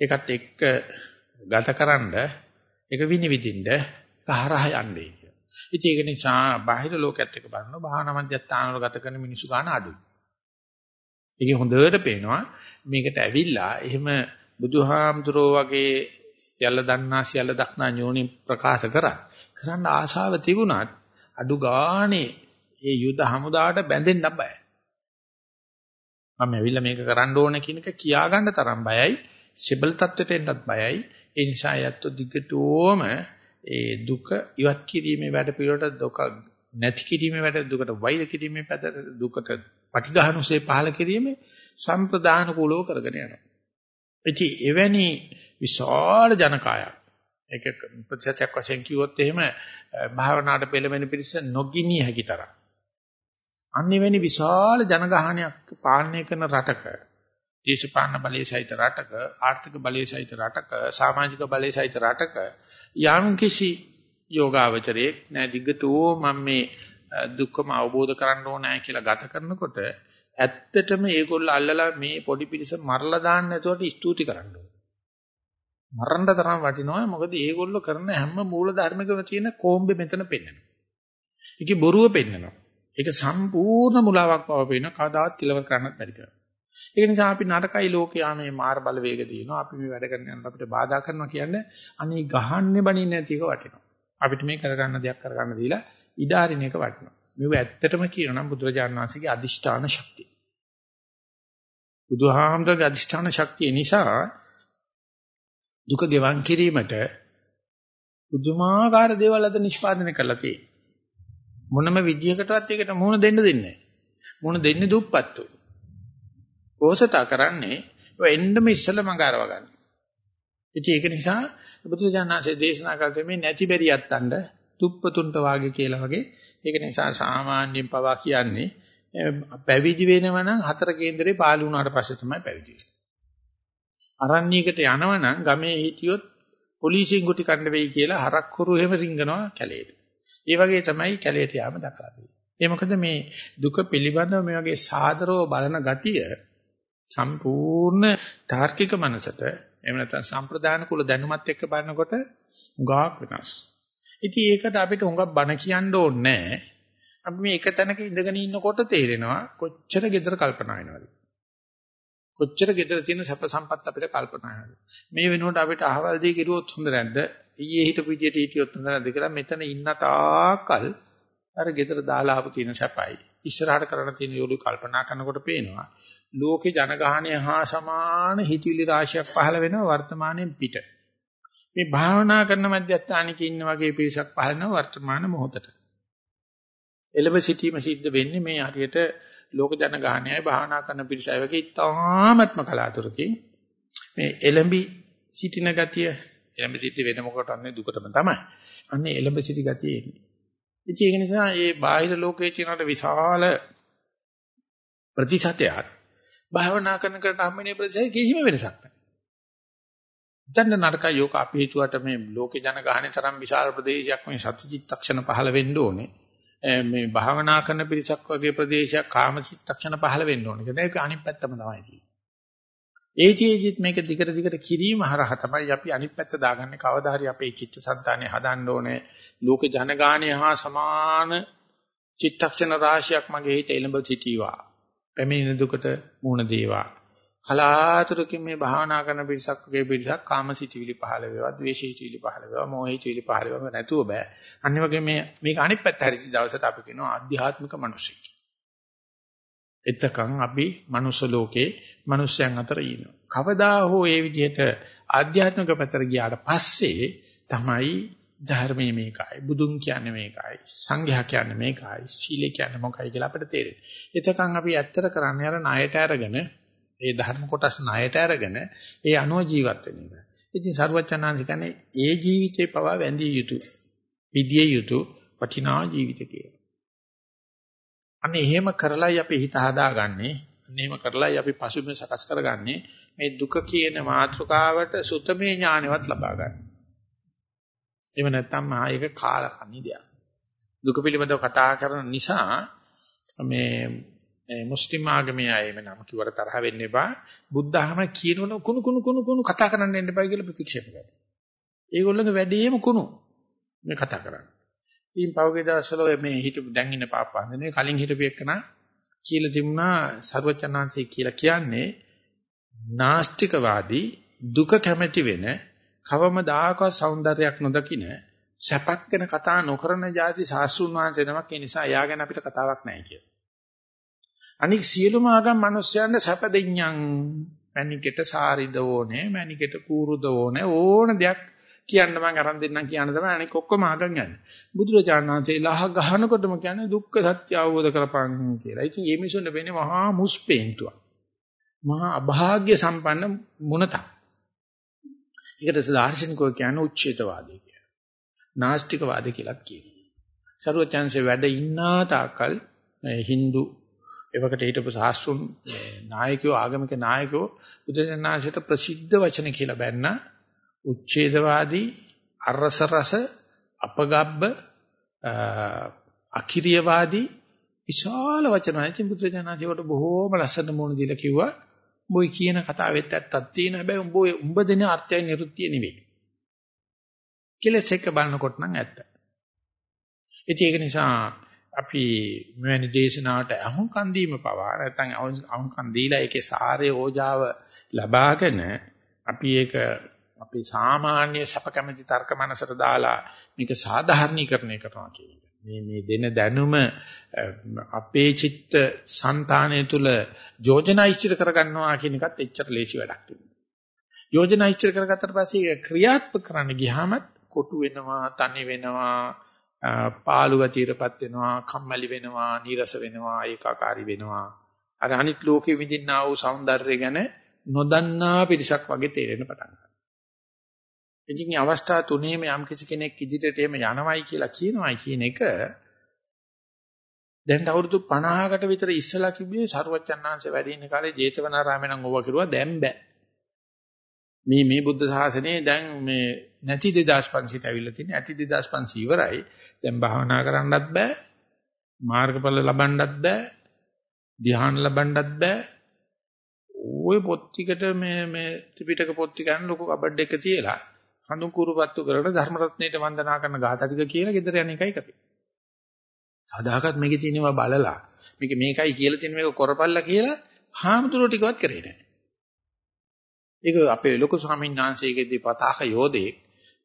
ඒකත් එක්ක ගතකරනද ඒක විනිවිදින්න කහරහ යන්නේ කියලා. ඉතින් ඒක නිසා බාහිර ලෝකයක් එක්ක බලනවා භාවනා මධ්‍යස්ථාන වල ගත කරන මිනිස්සු ගන්න අඩුයි. ඒකේ හොඳට පේනවා මේකට ඇවිල්ලා එහෙම බුදුහාමුදුරෝ වගේ සියල්ල දන්නා සියල්ල දක්නා ඥෝනි ප්‍රකාශ කරා. කරන්න ආශාව තිබුණත් අඩු ගානේ ඒ යුද හමුදාට බැඳෙන්න බෑ. මම ඇවිල්ලා මේක කරන්න ඕන කියන එක කියා ගන්න තරම් බයයි. සිබල් තත්ත්වයට එන්නත් බයයි. ඒ නිසා යැත්තු දිගටම ඒ දුක ඉවත් කිරීමේ වැඩ පිළිවෙලට දුක නැති කිරීමේ වැඩ දුකට වෛර කිරීමේ පැද දුකට පටිඝානුසේ පහල කිරීමේ සම්ප්‍රදාන කුලව කරගෙන යනවා. ඉතින් එවැනි විශාල ජනකායක් ඒක ප්‍රතිශතයක් වශයෙන් කිව්වොත් එහෙම භාවනාවට පෙළඹෙන පිරිස නොගිනිය හැකි තරම්. අනිවෙනි විශාල ජනගහනයක් පාලනය කරන රටක දේශපාලන බලයේ සහිත රටක ආර්ථික බලයේ සහිත රටක සමාජික බලයේ සහිත රටක යම් කිසි යෝගාවචරයේ නෑ දිගටෝ මම මේ දුක්කම අවබෝධ කරගන්න ඕනෑ කියලා ගත කරනකොට ඇත්තටම ඒගොල්ලෝ අල්ලලා මේ පොඩි පිරිස මරලා දාන්න නැතුවට ස්තුති කරන්න ඕනේ. මරන්න තරම් වටිනවා මොකද ඒගොල්ලෝ කරන හැම මූල ධර්මකම තියෙන කොම්බේ මෙතන පෙන්නනවා. ඒකේ බොරුව පෙන්නනවා. ඒක සම්පූර්ණ මුලාවක් බව පේන කවදාවත් තිලවර කරන්නත් බැරි කරනවා. ඒ නිසා අපි නරකයි ලෝකයා මේ මාර බලවේග දිනනවා. අපි මේ වැඩ කරන යනකොට අපිට බාධා කරනවා කියන්නේ අනේ ගහන්නේ බණින්නේ නැති එක වටිනවා. අපිට මේ කරගන්න දෙයක් කරගන්න දීලා ඉඩාරින එක වටිනවා. මේව ඇත්තටම කියනනම් බුදුරජාණන් වහන්සේගේ අදිෂ්ඨාන ශක්තිය. බුදුහාමරගේ අදිෂ්ඨාන ශක්තිය නිසා දුක ගෙවන් කිරීමට බුදුමාකාර දේවල් අද නිෂ්පාදනය කරලා තියෙනවා. මොනම විදියකටවත් ඒකට මුහුණ දෙන්න දෙන්නේ නැහැ. මුහුණ දෙන්නේ දුප්පත්තු. පෝසතා කරන්නේ ඔය එන්නම ඉස්සෙල්ලා මඟ අරව ගන්න. ඉතින් ඒක නිසා බුදුජානනාංශයේ දේශනා කරද්දී මේ නැති බැරියත්තන්ට දුප්පතුන්ට වාගේ කියලා වගේ ඒක නිසා සාමාන්‍යයෙන් පවා කියන්නේ පැවිදි වෙනවා නම් හතර කේන්දරේ පාළු වුණාට පස්සේ තමයි පැවිදි වෙන්නේ. අරණ්‍යයකට යනවා නම් ගමේ හිටියොත් පොලිසියෙන් ගුටි කන්න වෙයි කියලා හරක් හුරු එහෙම රිංගනවා කැලේට. ඒ වගේ තමයි කැලේට යාම දක්වලා තියෙන්නේ. ඒ මොකද මේ දුක පිළිබඳව මේ වගේ සාදරව බලන ගතිය සම්පූර්ණ තාර්කික මනසට එහෙම නැත්නම් සම්ප්‍රදාන කුල දැනුමත් එක්ක බලනකොට උගාක් වෙනස්. ඉතින් ඒකට අපිට හුඟක් බණ කියන්න ඕනේ අපි මේ එක තැනක ඉඳගෙන ඉන්නකොට තේරෙනවා කොච්චර gedara කල්පනා වෙනවද. කොච්චර gedara තියෙන සැප සම්පත් අපිට කල්පනා වෙනවද. මේ වෙනුවට අපිට අහවල් දෙය කෙරුවොත් හොඳ නැද්ද? ඊයේ හිටපු විදියට හිටියොත් හොඳ නැද්ද කියලා මෙතන ඉන්න තාකල් අර gedara දාලා ආපු තියෙන සැපයි. ඉස්සරහට කරන්න තියෙන යෝලු කල්පනා කරනකොට පේනවා. ලෝකේ ජනගහණය හා සමාන හිතවිලි රාශියක් පහළ වෙනවා වර්තමානයේ පිට. මේ භාවනා කරන මධ්‍යස්ථානික ඉන්න වගේ පිරිසක් පහළ වෙනවා වර්තමාන මොහොතට. එළඹ සිටීම සිද්ධ වෙන්නේ මේ හරියට ලෝක ජනගහණයයි භාවනා කරන පිරිසයි වගේ ඉතාමත්ම කලාතුරකින් මේ එළඹි සිටින ගතිය එළඹ සිටි වෙන මොකටවත් දුකටම තමයි. අන්නේ එළඹ සිටි ගතිය එන්නේ. ඉතින් ඒක නිසා මේ බාහිර ලෝකයේ තියෙනට විශාල ප්‍රතිශතයක් භාවනා කරන කරට හම්බෙන ප්‍රතිශතය කිසිම වෙනසක් නැහැ. දැන් නරක යෝක අපි හිතුවට මේ ලෝකේ ජනගහනේ තරම් විශාල ප්‍රදේශයක් මේ සතිචිත්තක්ෂණ පහළ වෙන්න ඕනේ. මේ භාවනා කරන පිරිසක් වගේ ප්‍රදේශයක් කාමචිත්තක්ෂණ පහළ වෙන්න ඕනේ. ඒක අනිත් පැත්තම තමයි තියෙන්නේ. ඒ ජීවිත මේක දිගට දිගට කිරීම හරහා තමයි අපි අනිත් පැත්ත දාගන්නේ කවදා හරි අපේ චිත්තසංතානය හදන්න ඕනේ ලෝක ජනගාණය හා සමාන චිත්තක්ෂණ රාශියක් මගේ හිත එළඹ සිටීවා පැමිණෙන දුකට මුහුණ දේවා කලාතුරකින් මේ භාවනා කරන පිරිසක් වගේ පිරිසක් කාම සිටිවිලි පහළ වේවා ද්වේෂ සිටිවිලි පහළ වේවා මෝහ සිටිවිලි පහළ වේවා නැතුව බෑ අනිත් වගේ මේ මේක අනිත් පැත්ත හරි දවසට අපි කියනවා ආධ්‍යාත්මික මිනිසෙක් එතකන් අපි මනුස්ස ලෝකේ මිනිස්යන් අතර ඉන්නවා. කවදා හෝ මේ විදිහට ආධ්‍යාත්මික පැත්තට ගියාට පස්සේ තමයි ධර්මයේ මේකයි බුදුන් කියන්නේ මේකයි සංඝයා කියන්නේ මේකයි සීලය කියන්නේ මොකයි කියලා අපිට තේරෙනවා. එතකන් අපි ඇත්තට කරන්නේ අර ණයට අරගෙන ඒ ධර්ම කොටස් ණයට අරගෙන ඒ අනුව ජීවත් වෙන එක. ඉතින් සරුවචනාංශ කියන්නේ ඒ ජීවිතේ පවා වැඳිය යුතු විදිය යුතු වටිනා ජීවිත කියලා. අන්න එහෙම කරලයි අපි හිත හදාගන්නේ. අන්න එහෙම කරලයි අපි පසුබිම සකස් කරගන්නේ. මේ දුක කියන මාතෘකාවට සුතමේ ඥානවත් ලබා ගන්න. එහෙම නැත්නම් මහා ඒක කාලකන්ණි දෙයක්. දුක පිළිබඳව කතා කරන නිසා මේ මේ මුස්ලිම් ආගමේ අය එම නම් කිව්වට තරහ වෙන්න එපා. බුද්ධ ආගම කියනවන කුණු කුණු කුණු කුණු කතා කරන්න එන්න එපා කියලා ප්‍රතික්ෂේප කරනවා. ඒගොල්ලන්ගේ වැඩේම කුණු මේ කතා කරන්නේ. ඉතින් පහුගිය දවස්වල මේ හිටපු දැන් ඉන්න පාප්පාන්දනේ කලින් හිටපු එකන කියලා තිබුණා සර්වචනාංශය කියලා කියන්නේ නාස්තිකවාදී දුක කැමැති වෙන කවමදාකවත් సౌందర్యයක් නොදකින සැපක් ගැන කතා නොකරන જાති සාස්ෘණ වංශය නමක් ඒ නිසා එයා ගැන අපිට කතාවක් නැහැ කියලා. අනික සියලුම ආගම් මිනිස්යන්ට සැප දෙඤ්ඤං මැනිකෙට සාරිද ඕනේ මැනිකෙට කූරුද ඕනේ ඕන දෙයක් කියන්න මම අරන් දෙන්නම් කියන තමයි අනික ඔක්කොම ආගම් යන්නේ. බුදුරජාණන් වහන්සේ ලහ ගහනකොටම කියන්නේ දුක්ඛ සත්‍ය අවබෝධ කරපන් කියලා. ඉතින් මේ මිනිසුන්ට වෙන්නේ මහා මුස්පේන්තුවක්. මහා අභාග්‍ය සම්පන්න මුණතක්. ඒකට දාර්ශනිකව කියන්නේ උච්ඡේදවාදී කියලා. නාස්තිකවාදී කියලාත් කියනවා. සරුවචාන්සේ වැඩ ඉන්නා තාකල් හින්දු එවකට හිටපු සාස්ෘන් නායකයෝ ආගමික නායකයෝ බුදුසෙනාංශයට ප්‍රසිද්ධ වචන කියලා බැන්න. උච්ඡේදවාදී අරස රස අපගබ්බ අකිරියවාදී විශාල වචන ඉතින් බුදුසෙනාංශයට බොහෝම ලස්සන මොන දීලා කිව්වා. උඹ කියන කතාවෙත් ඇත්තක් තියෙන හැබැයි උඹ උඹ දෙන අර්ථය නිරුත්තිය නෙවෙයි. කෙලස් එක බලනකොට නම් ඇත්ත. ඉතින් ඒක නිසා අපි මෙවැනි දේශනාවට අහුම්කන් දීම පවා නැත්නම් අහුම්කන් දීලා ඒකේ සාරය ඕජාව ලබාගෙන අපි ඒක අපි සාමාන්‍ය සැප කැමැති තර්ක මනසට දාලා මේක සාධාරණීකරණය කරනවා කියන්නේ. මේ මේ දෙන දැනුම අපේ චිත්ත સંතානය තුල යෝජනා ඉස්තර කරගන්නවා කියන එකත් එච්චර ලේසි වැඩක් නෙවෙයි. යෝජනා ඉස්තර කරගත්තට පස්සේ ඒක ක්‍රියාත්මක කරන්න ගියාම කොටු වෙනවා, තනි වෙනවා, පාළු ගතියටපත් වෙනවා, කම්මැලි වෙනවා, නීරස වෙනවා, ඒකාකාරී වෙනවා. අර අනිත් ලෝකෙ විඳින්නා වූ సౌందර්යය ගැන නොදන්නා පිරිසක් වගේ තේරෙන්න පටන් ගන්නවා. ඉතින් මේ අවස්ථා තුනේම යම් කිසි කෙනෙක් ඉදිරියට එහෙම යනවයි කියලා කියනවයි කියන එක දැන් අවුරුදු 50කට විතර ඉස්සලා කිව්වේ සරුවච්චන්හන්සේ වැඩ ඉන්න කාලේ ජේතවනාරාමේ නම් ඕවා කිරුවා දැන් බෑ. මේ මේ බුද්ධ ශාසනයේ දැන් මේ නැති 2500ට ඇවිල්ලා තියෙන ඇති 2500 ඉවරයි. දැන් භාවනා කරන්නත් බෑ. මාර්ගඵල ලබන්නත් බෑ. ධ්‍යාන ලබන්නත් බෑ. ওই පොත් ටිකට මේ මේ ත්‍රිපිටක පොත් ටික ගන්න ලොකු කබඩ් එක තියලා හඳුන් කුරුපත්තු කරලා ධර්ම රත්නයට වන්දනා කරන ගාථා ටික කියලා ගෙදර යන එකයි කරේ. කවදාකවත් මේකේ තියෙනවා බලලා මේක මේකයි කියලා තියෙන මේක කරපල්ලා කියලා හාමුදුරුවෝ ටිකවත් කරේ නැහැ. ඒක අපේ ලොකු ස්වාමීන් වහන්සේගෙදී පතාක යෝධෙක්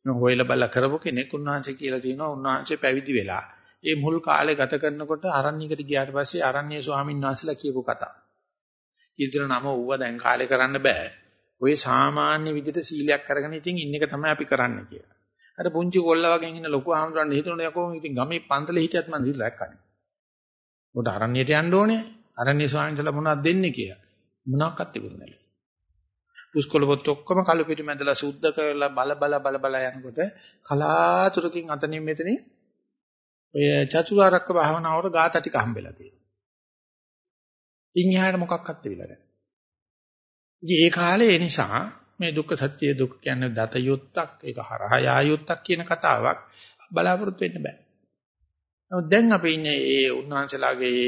මම හොයලා බලලා කරපු කෙනෙක් උන්වහන්සේ කියලා තියෙනවා උන්වහන්සේ පැවිදි වෙලා ඒ මුල් කාලේ ගත කරනකොට අරණ්‍යයකට ගියාට පස්සේ අරණ්‍ය ස්වාමීන් වහන්සේලා කියපු කතා. කීතර නම ඌව දැන් කාලේ කරන්න බෑ. ඔය සාමාන්‍ය විදිහට සීලයක් අරගෙන ඉතින් ඉන්න එක තමයි අපි කරන්න කියලා. අර පුංචි කොල්ලා වගේ ඉන්න ලොකු ආම්රන් හිතනකොට යකෝ ඉතින් ගමේ පන්තලේ හිටියත් මම දිලා දැක්කනේ. උඩ අරණියට යන්න ඕනේ. අරණ්‍ය ස්වාමීන් වහන්සේලා මොනවද දෙන්නේ කියලා. මොනවාක්වත් තිබුණේ නැහැ. පුස්කොළ පොත් ඔක්කොම කළු පිටි මැදලා සුද්ධ කරලා බල බල බල බල යනකොට කලාතුරකින් අතනින් මෙතනින් ඔය චතුරාර්යක භාවනාවට ગાත ටික හම්බෙලා තියෙනවා. ඉන් එහාට මොකක්වත් තිබිලා නැහැ. ඉතින් ඒ කාලේ ඒ නිසා මේ දුක්ඛ සත්‍ය දුක් කියන්නේ දත යුත්තක් ඒක හරහා යා යුත්තක් කියන කතාවක් බලාපොරොත්තු වෙන්න බෑ. නමුත් දැන් අපි ඉන්නේ ඒ උන්වහන්සේලාගේ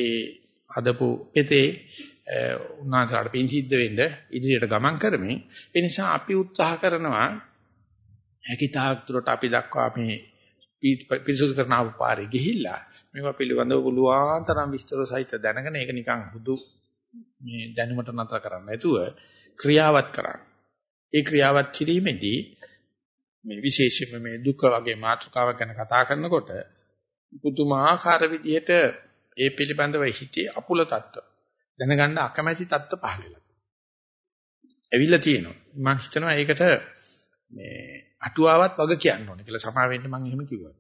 හදපු පෙතේ උන්වහන්සේලාට පින් සිද්ධ වෙන්න ඉදිරියට ගමන් කරමින් ඒ නිසා අපි උත්සාහ කරනවා හැකිතාක් දුරට අපි දක්වා මේ පිරිසුදු කරන පාරේ ගිහිල්ලා මේවා පිළිබඳව පුළුවන් තරම් විස්තර සහිත දැනගෙන ඒක නිකන් හුදු මේ දැනුමට නතර කරන්න නැතුව ක්‍රියාවත් කරන්න. ඒ ක්‍රියාවත් කිරීමේදී මේ විශේෂයෙන්ම මේ දුක වගේ මාතෘකාවක් ගැන කතා කරනකොට පුදුමාකාර විදිහට ඒ පිළිබඳව හිතේ අපුල තත්ත්ව දැනගන්න අකමැති තත්ත්ව පහළ වෙලා. ඇවිල්ලා තියෙනවා. මම හිතනවා ඒකට මේ අටුවාවත් වග කියන්න ඕනේ කියලා සමා වෙන්න මම එහෙම කිව්වා.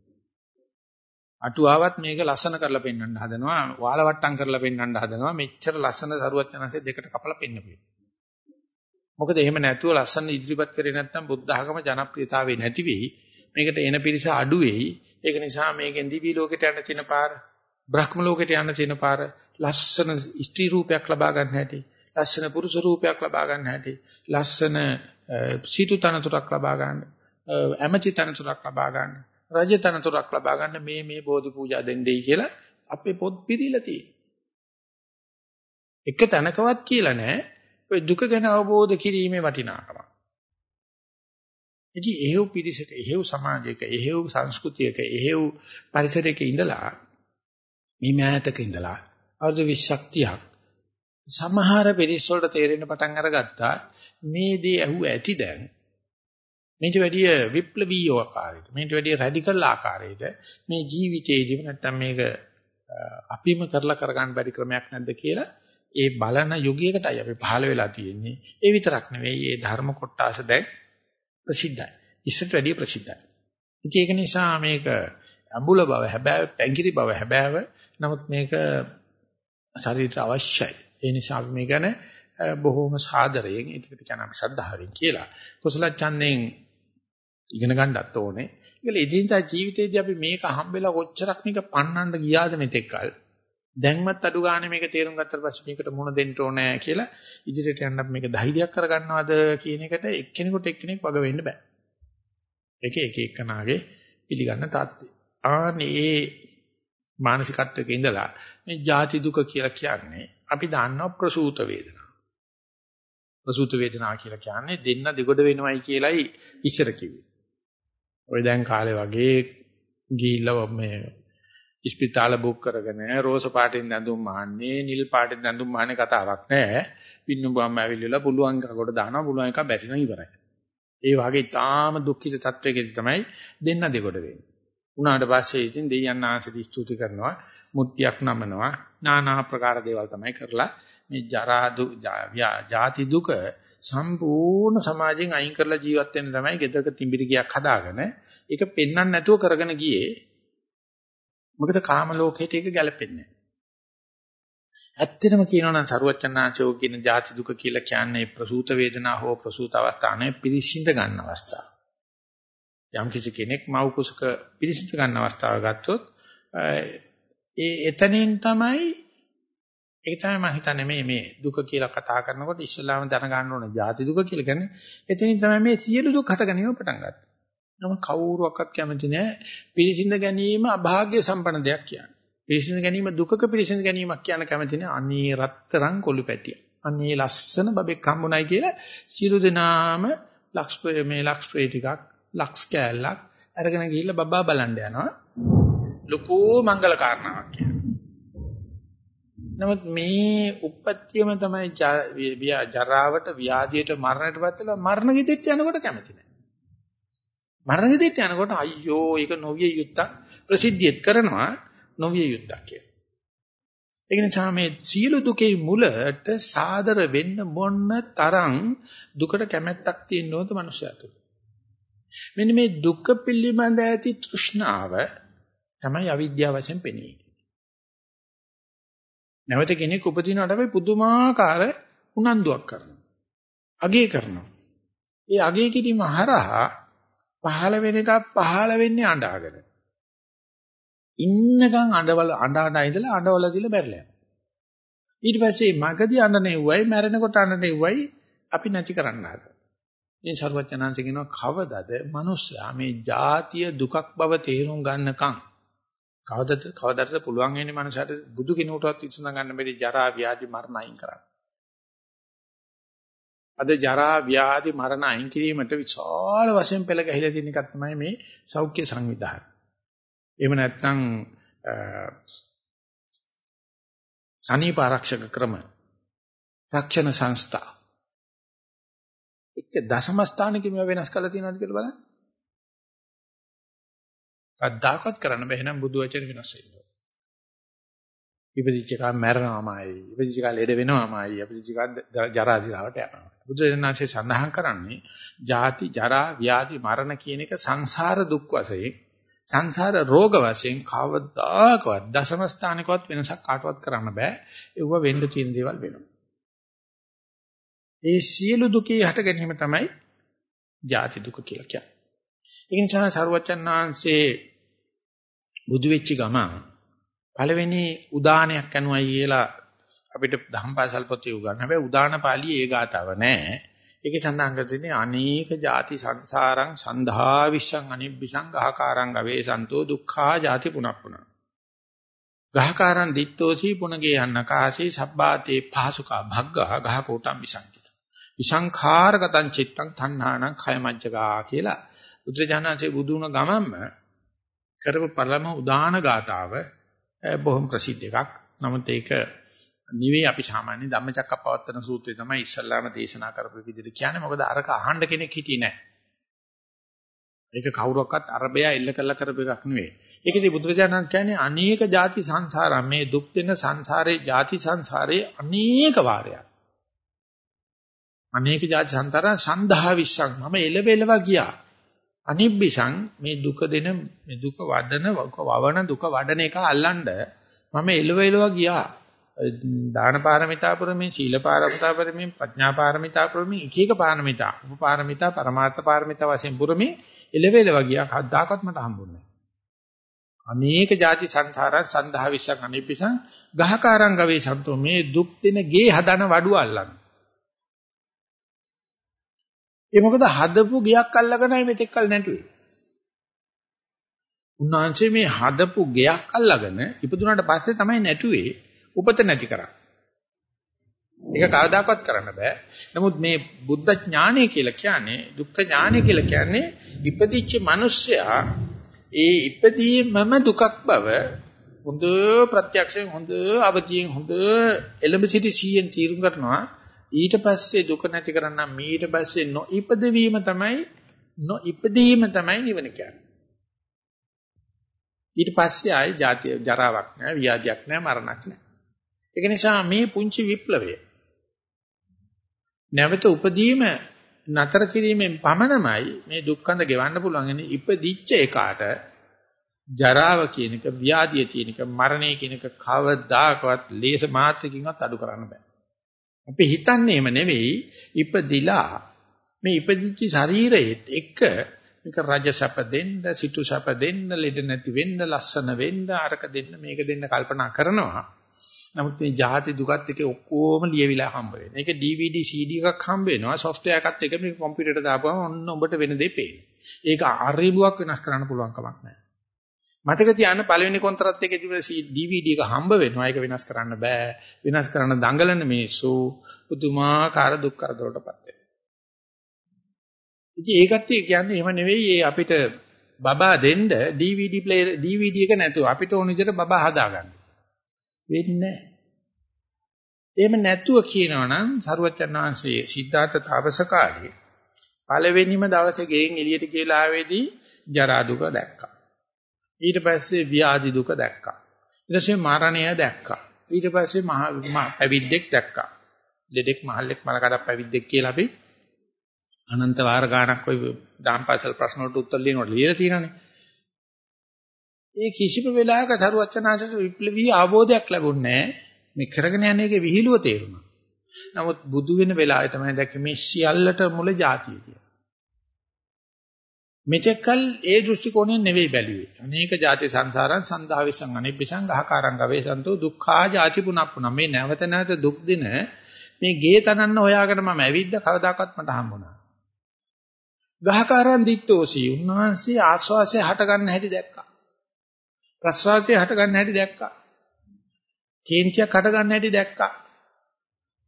අටුවාවත් මේක ලස්සන කරලා පෙන්වන්න හදනවා, වාලවට්ටම් කරලා පෙන්වන්න හදනවා. මෙච්චර ලස්සන සරුවත් යනසේ දෙකට කපලා පෙන්නපේ. මොකද එහෙම නැතුව ලස්සන ඉදිරිපත් කරේ නැත්නම් බුද්ධ ආගම ජනප්‍රියතාවේ නැති වෙයි. මේකට එන පිරිස අඩු වෙයි. ඒක නිසා මේකෙන් දිවි ලෝකෙට යන තියෙන පාර, බ්‍රහ්ම ලෝකෙට යන තියෙන පාර ලස්සන ස්ත්‍රී රූපයක් ලබා ගන්න හැටි, ලස්සන පුරුෂ රූපයක් ලබා ගන්න හැටි, ලස්සන සීතු තනතුරක් ලබා ගන්න, ඇමති තනතුරක් ලබා ගන්න, රජ තනතුරක් ලබා ගන්න මේ මේ බෝධි පූජා දෙන්නේයි කියලා අපේ පොත් පිළිලා තියෙනවා. එක තැනකවත් කියලා නැහැ ඔය දුක ගැන අවබෝධ කිරීමේ වටිනාකම. ඉතින් එහෙව් පිරිසක, එහෙව් සමාජයක, එහෙව් සංස්කෘතියක, එහෙව් පරිසරයක ඉඳලා මේ මෑතක ඉඳලා අවුරුදු 20ක් 30ක් සමහර පිරිස් වලට තේරෙන්න පටන් අරගත්තා මේ දේ ඇහුව ඇති දැන් මේට වැඩිය විප්ලවීය ආකාරයකට මේට වැඩිය රැඩිකල් ආකාරයකට මේ ජීවිතයේදී නැත්තම් මේක අපිම කරලා කරගන්න බැරි ක්‍රමයක් නැද්ද කියලා ඒ බලන යුගයකටයි අපි පහළ වෙලා තියෙන්නේ. ඒ විතරක් නෙවෙයි මේ ධර්ම කොටස දැන් ප්‍රසිද්ධයි. ඉස්සට වැඩිය ප්‍රසිද්ධයි. ඒක නිසා මේක අඹුල බව හැබැයි පැංගිරි බව හැබැයි නමුත් මේක ශරීරයට අවශ්‍යයි. ඒ නිසා අපි මේ ගැන බොහෝම සාදරයෙන් ඒකට කියන අපි ශ්‍රද්ධාවෙන් කියලා. කුසල ඡන්දයෙන් ඉගෙන ගන්නත් ඕනේ. ඒකල එදිනදා ජීවිතේදී අපි මේක හම්බෙලා කොච්චරක් මේක පන්නන්න ගියාද මෙතෙක්කල්. දැන්වත් අඩු ගානේ මේක තේරුම් ගත්තට පස්සේ මේකට මුණ දෙන්න ඕනේ කියලා ඉදිරියට යන්න මේක ධෛර්යයක් කරගන්නවද කියන එකට එක්කෙනෙකුට එක්කෙනෙක් වග වෙන්න බෑ. ඒක එක එකනාගේ පිළිගන්න තාත්තේ. ආනේ ඒ මානසිකත්වයක ඉඳලා මේ ජාති දුක කියලා කියන්නේ අපි දන්නවා ප්‍රසූත වේදනා. ප්‍රසූත වේදනා කියලා කියන්නේ දෙන්න දෙගොඩ වෙනවයි කියලයි ඉස්සර කිව්වේ. ඔය දැන් කාලේ වගේ ගිහිල්ලා මේ ඉස්පිතාල බුක් කරගෙන රෝස පාටින් ඇඳුම් මහන්නේ නිල් පාටින් ඇඳුම් මහන්නේ කතාවක් නෑ. පින්නුඹම් ඇවිල්ලා පුළුවන් කොට දානවා පුළුවන් එක බැරි නම් ඉවරයි. ඒ වගේ තාම දුක්ඛිත තත්වයකදී තමයි දෙන්න දෙකොට වෙන්නේ. උනාට පස්සේ ඉතින් දෙයයන් ආංශිත ස්තුති කරනවා, මුත්‍යක් නමනවා, নানা ආකාර දේවල් තමයි කරලා මේ ජරා දුක්, ජාති දුක සම්පූර්ණ සමාජයෙන් අයින් කරලා ජීවත් වෙන්න තමයි ගෙදරක තිඹිරි ගියක් හදාගෙන ඒක පෙන්වන්න නැතුව කරගෙන ගියේ මොකද කාම ලෝකයට ඒක ගැලපෙන්නේ නැහැ. ඇත්තටම කියනවා නම් සරුවචනාංශෝ කියන ජාති දුක කියලා කියන්නේ ප්‍රසූත වේදනා හෝ ප්‍රසූත අවස්ථානේ පිරිසිඳ ගන්න අවස්ථාව. යම් කිසි කෙනෙක් මව් කුසක පිරිසිඳ ගන්න අවස්ථාව ගත්තොත් ඒ එතනින් තමයි ඒක තමයි මම හිතන්නේ මේ මේ දුක කියලා කතා කරනකොට ඉස්ලාම දැනගන්න ඕනේ ජාති දුක කියලා කියන්නේ එතනින් තමයි මේ සියලු දුක් හට ගැනීම පටන් ගත්තේ. නම කවුරුවක්වත් කැමති නැහැ පිරිසිඳ ගැනීම අභාග්‍ය සම්පන්න දෙයක් කියන්නේ. පිරිසිඳ ගැනීම දුකක පිරිසිඳ ගැනීමක් කියන කැමති නැහැ අනේ රත්තරන් කොළු පැටිය. අනේ ලස්සන බබෙක් හම්බුනායි කියලා සියලු දෙනාම ලක්ස් මේ ලක්ස් ප්‍රේ ටිකක් ලක්ස් කෑල්ලක් අරගෙන ගිහිල්ලා බබා බලන්න යනවා. ලොකු මංගල කාරණාවක් කියන්නේ. නමුත් මේ උප්පත්තියම තමයි ජරාවට ව්‍යාධියට මරණයටපත් වෙලා මරණ ගෙදෙට්ට යනකොට කැමති නැහැ. මරණ ගෙදෙට්ට යනකොට අයියෝ ඒක නොවිය යුත්තක් ප්‍රසිද්ධියත් කරනවා නොවිය යුත්තක් කියලා. ඒ නිසා මේ සියලු දුකේ මුලට සාදර වෙන්න මොන තරම් දුකට කැමැත්තක් තියෙනවද මනුස්සයාට. මෙන්න මේ දුක පිළිබඳ ඇති තෘෂ්ණාව තමයි අවිද්‍යාව වශයෙන් පෙනී. නැවත කෙනෙක් උපදිනකොට අපි පුදුමාකාර උනන්දුවක් කරනවා. අගේ කරනවා. ඒ අගේ කිරීම හරහා පහළ වෙන එක පහළ වෙන්නේ අඬාගෙන. ඉන්නකම් අඬවල අඬ අඬ ඉඳලා අඬවල දිල බැරලා යනවා. ඊට පස්සේ මගදී අඬනෙව්වයි මැරෙනකොට අඬනෙව්වයි අපි නැති කරන්න හදනවා. මේ ਸਰවඥාන්සේ කියනවා කවදද මිනිස්සයා මේ ජාතිය දුකක් බව තේරුම් ගන්නකම් කවදද කවදද පුළුවන් වෙන්නේ මනුස්සයාට බුදු කෙනෙකුටවත් විසඳ ගන්න බැරි ජරා ව්‍යාධි මරණ අයින් කරන්න. අද ජරා ව්‍යාධි මරණ අයින් කිරීමට විශාල වශයෙන් පෙළ ගැහිලා තියෙන එකක් තමයි මේ සෞඛ්‍ය සංවිධානය. එහෙම නැත්නම් සනීප ආරක්ෂක ක්‍රම රක්ෂණ සංස්ථා එක දශම ස්ථානකින් වෙනස් කරලා තියෙනවද කියලා බලන්න. කද්දාකත් කරන්න බැහැ නම් බුදු වචන වෙනස් වෙනවා. ඉපදිච්ච එක මැරෙනවාමයි. ඉපදිච්ච එක ලෙඩ වෙනවාමයි. ඉපදිච්ච එක ජරා දිරාවට යනවා. බුදුරජාණන්සේ සඳහන් කරන්නේ ජාති ජරා ව්‍යාධි මරණ කියන එක සංසාර දුක් වශයෙන් සංසාර රෝග වශයෙන් කවදාකවත් දශම ස්ථානිකවත් වෙනසක් කාටවත් කරන්න බෑ. ඒව වෙන්න තියෙන දේවල් වෙනවා. ඒ සියලු දුකේ හට ගැනීම තමයි ජාති දුක කියලා කියන්නේ. ඒ නිසා සරුවචන් වහන්සේ බුදු වෙච්ච ගමන් පළවෙනි උදානයක් අනුවයි කියලා අපිට දහම්පාසල් පොතේ උගන්වන හැබැයි උදාන පාළියේ ඒ ගාතාව නැහැ. ඒකේ සඳහන් කරන්නේ අනේක ಜಾති සංසාරං සන්ධා විශ්සං අනිබ්බිසං ගහකාරං ගවේසන්තෝ දුක්ඛා ಜಾති පුනප්පුන. ගහකාරං දිත්තෝසි පුනගේ යන්නකාසී සබ්බාතේ පහසුකා භග්ගා ගහකොටම් විසංකිත. විසංඛාරගතං චිත්තං තණ්හානං khයමජ්ජගා කියලා බුදුරජාණන්සේ බුදුන ගමම්ම කරපු පළම උදාන ගාතාව බොහොම ප්‍රසිද්ධ එකක්. නමුත් ඒක නිවේ අපි සාමාන්‍ය ධම්මචක්කප්පවත්තන සූත්‍රය තමයි ඉස්සල්ලාම දේශනා කරපු විදිහට කියන්නේ. මොකද අරක අහන්න කෙනෙක් හිටියේ නැහැ. ඒක කවුරක්වත් අරබයා එල්ල කළා කරපු එකක් නෙවෙයි. ඒකදී බුදුරජාණන් කියන්නේ අනේක ಜಾති සංසාරම් මේ දුක් දෙන සංසාරේ ಜಾති සංසාරේ අනේක වාරයක්. අනේක ಜಾති සංතරං සන්දහා විශ්සං මම එලවෙලව ගියා. අනිබ්බිසං මේ දුක දෙන මේ දුක වදන වවන දුක වඩන එක අල්ලන්න මම එලව එලව ගියා. දාන පාරමිතා පුරමින් සීල පාරමිතා පුරමින් ප්‍රඥා පාරමිතා පුරමින් එක එක පාරමිතා උපපාරමිතා පරමාර්ථ පාරමිතා වශයෙන් පුරමින් එලෙවෙලව ගියා. කද්දාකත් මට හම්බුන්නේ අනේක ಜಾති සංසාරයන් සන්දහා විශ්සක් අනිපිසං ගහකාරං ගවේ සන්තෝ. මේ දුක් දෙන ගේ හදන වඩුව අල්ලන්න. ඒ මොකද හදපු ගයක් අල්ලගෙනයි මෙතෙක් කල් නැටුවේ උන්වහන්සේ මේ හදපු ගයක් අල්ලගෙන ඉපදුනාට පස්සේ තමයි නැටුවේ උපත නැති කරා. ඒක කවදාකවත් කරන්න බෑ. නමුත් මේ බුද්ධ ඥානය කියලා කියන්නේ දුක්ඛ ඥානය කියලා කියන්නේ ඉපදිච්ච මිනිස්සයා ඒ ඉපදීමම දුකක් බව හොඳ ප්‍රත්‍යක්ෂයෙන් හොඳ අවදියෙන් හොඳ එළඹ සිටි සීයෙන් තීරුම් කරනවා ඊට පස්සේ දුක නැති කරන්න ඊට පස්සේ නොඉපදවීම තමයි නොඉපදීම තමයි නිවන කියන්නේ. ඊට පස්සේ ආයි ජාතිය ජරාවක් නැහැ ව්‍යාධියක් නැහැ මරණක් නැහැ. ඒක නිසා මේ පුංචි විප්ලවය නැවත උපදීම නතර කිරීමෙන් පමණමයි මේ දුක්ඛඳ ගෙවන්න පුළුවන්. ඉන්නේ ඉපදිච්ච එකාට ජරාව කියන එක ව්‍යාධිය කියන එක මරණය කියන එක කවදාකවත් ලේස මාත්‍රකින්වත් අඩු කරන්න බෑ. අපි හිතන්නේම නෙවෙයි ඉපදිලා මේ ඉපදිච්ච ශරීරයේත් එක මේක රජ සැප දෙන්න, සිටු සැප දෙන්න, ලෙඩ නැති වෙන්න, ලස්සන වෙන්න, අරක දෙන්න, මේක දෙන්න කල්පනා කරනවා. නමුත් මේ ජාති දුකත් එක ඔක්කොම ලියවිලා හම්බ වෙනවා. ඒක DVD CD එකක් හම්බ වෙනවා. software එකත් එක මේ කම්පියුටරට දාපුවම ඔන්න ඔබට වෙන දේ පේනවා. ඒක අරිබුවක් වෙනස් කරන්න පුළුවන් කමක් නැහැ. මතක තියාගන්න පළවෙනි කොන්ත්‍රාත් එකේ තිබෙන DVD එක හම්බ වෙනවා. ඒක වෙනස් කරන්න බෑ. වෙනස් කරන්න දඟලන මිනිස්සු පුදුමාකාර දුක් කරදරවලටපත් වෙනවා. ඉතින් ඒකට කියන්නේ එහෙම නෙවෙයි ඒ අපිට බබා දෙන්න DVD player DVD එක නැතුව අපිට ඕන විදිහට බබා හදාගන්න. වෙන්නේ නැහැ. එහෙම නැතුව කියනවනම් සරුවචන් වහන්සේ සිද්ධාර්ථ තාපස කාලේ පළවෙනිම දවසේ ගෙයින් එළියට කියලා ආවේදී ජරා දුක දැක්කා. ඊට පස්සේ ව්‍යාධි දුක දැක්කා. ඊට පස්සේ මරණය දැක්කා. ඊට පස්සේ මහ පැවිද්දෙක් දැක්කා. දෙදෙක් මහල්ලෙක් මලකඩක් පැවිද්දෙක් කියලා අපි අනන්ත වාර ගාණක් ওই දාම්පාසල් ප්‍රශ්න වලට උත්තර ලියනකොට ලියලා තියෙනනේ. ඒ කිසිම වෙලාවක සරුවචනාංශට විප්ලවීය ආબોධයක් ලැබුණේ මේ කරගෙන යන එකේ විහිළුව තේරුණා. නමුත් බුදු වෙන වෙලාවේ තමයි දැක්කේ මේ සියල්ලට මුල જાතිය කියලා. මෙතෙක්කල් ඒ දෘෂ්ටි කෝණයෙන් නෙවෙයි බැලුවේ. අනේක ಜಾති සංසාරං සන්දාවිසං අනිබ්බිසං ගහකාරං ගවේසන්තෝ දුක්ඛා ಜಾති පුනප්පුන මේ නැවත නැවත දුක් දින මේ ගේ තනන්න හොයාගෙන මම ඇවිද්ද කවදාකවත් මට හම්බුණා. ගහකාරං දික්තෝසි උන්වහන්සේ ආස්වාසය හට ගන්න හැටි දැක්කා. ප්‍රස්වාසය හට ගන්න හැටි දැක්කා. කේන්තියක් හට ගන්න හැටි දැක්කා.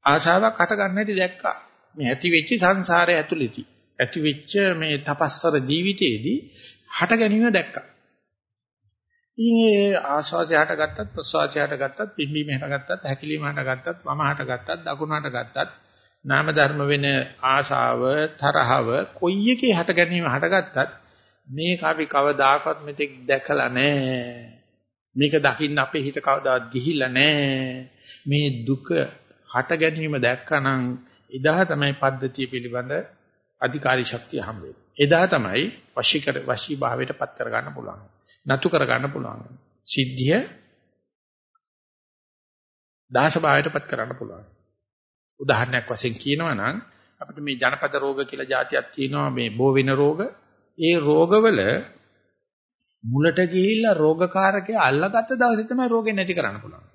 ආශාවක් හට ගන්න හැටි දැක්කා. මේ ඇති වෙච්ච සංසාරය ඇතුළේදී ඇති වෙච්ච මේ තපස්සර ජීවිතයේදී හට ගැනීම දැක්කා. ඉතින් ඒ ආශාසය හටගත්තත් ප්‍රසවාසය හටගත්තත් පිම්බීම හටගත්තත් හැකිලිම හටගත්තත් වම හටගත්තත් දකුණ හටගත්තත් නාම ධර්ම වෙන ආශාව තරහව කොයි එකේ හට ගැනීම හටගත්තත් මේක අපි කවදාකවත් මෙතෙක් දැකලා නැහැ. මේක දකින්න අපේ හිත කවදාවත් ගිහිල්ලා නැහැ. මේ දුක හට ගැනීම දැක්කනම් එදා තමයි පද්ධතිය පිළිබඳ අධිකාරී ශක්තිය හම්බ එදා තමයි වශී කර වශී භාවයට පත් කර ගන්න පුළුවන්. නතු කර ගන්න පුළුවන්. සිද්ධිය දාස භාවයට පත් කරන්න පුළුවන්. උදාහරණයක් වශයෙන් කියනවා නම් අපිට මේ ජනපද රෝග කියලා જાතියක් තියෙනවා මේ බෝ වෙන රෝග. ඒ රෝගවල මුලට ගිහිල්ලා රෝගකාරකයා අල්ලගත්ත දවසේ තමයි රෝගේ නැති කරන්න පුළුවන්.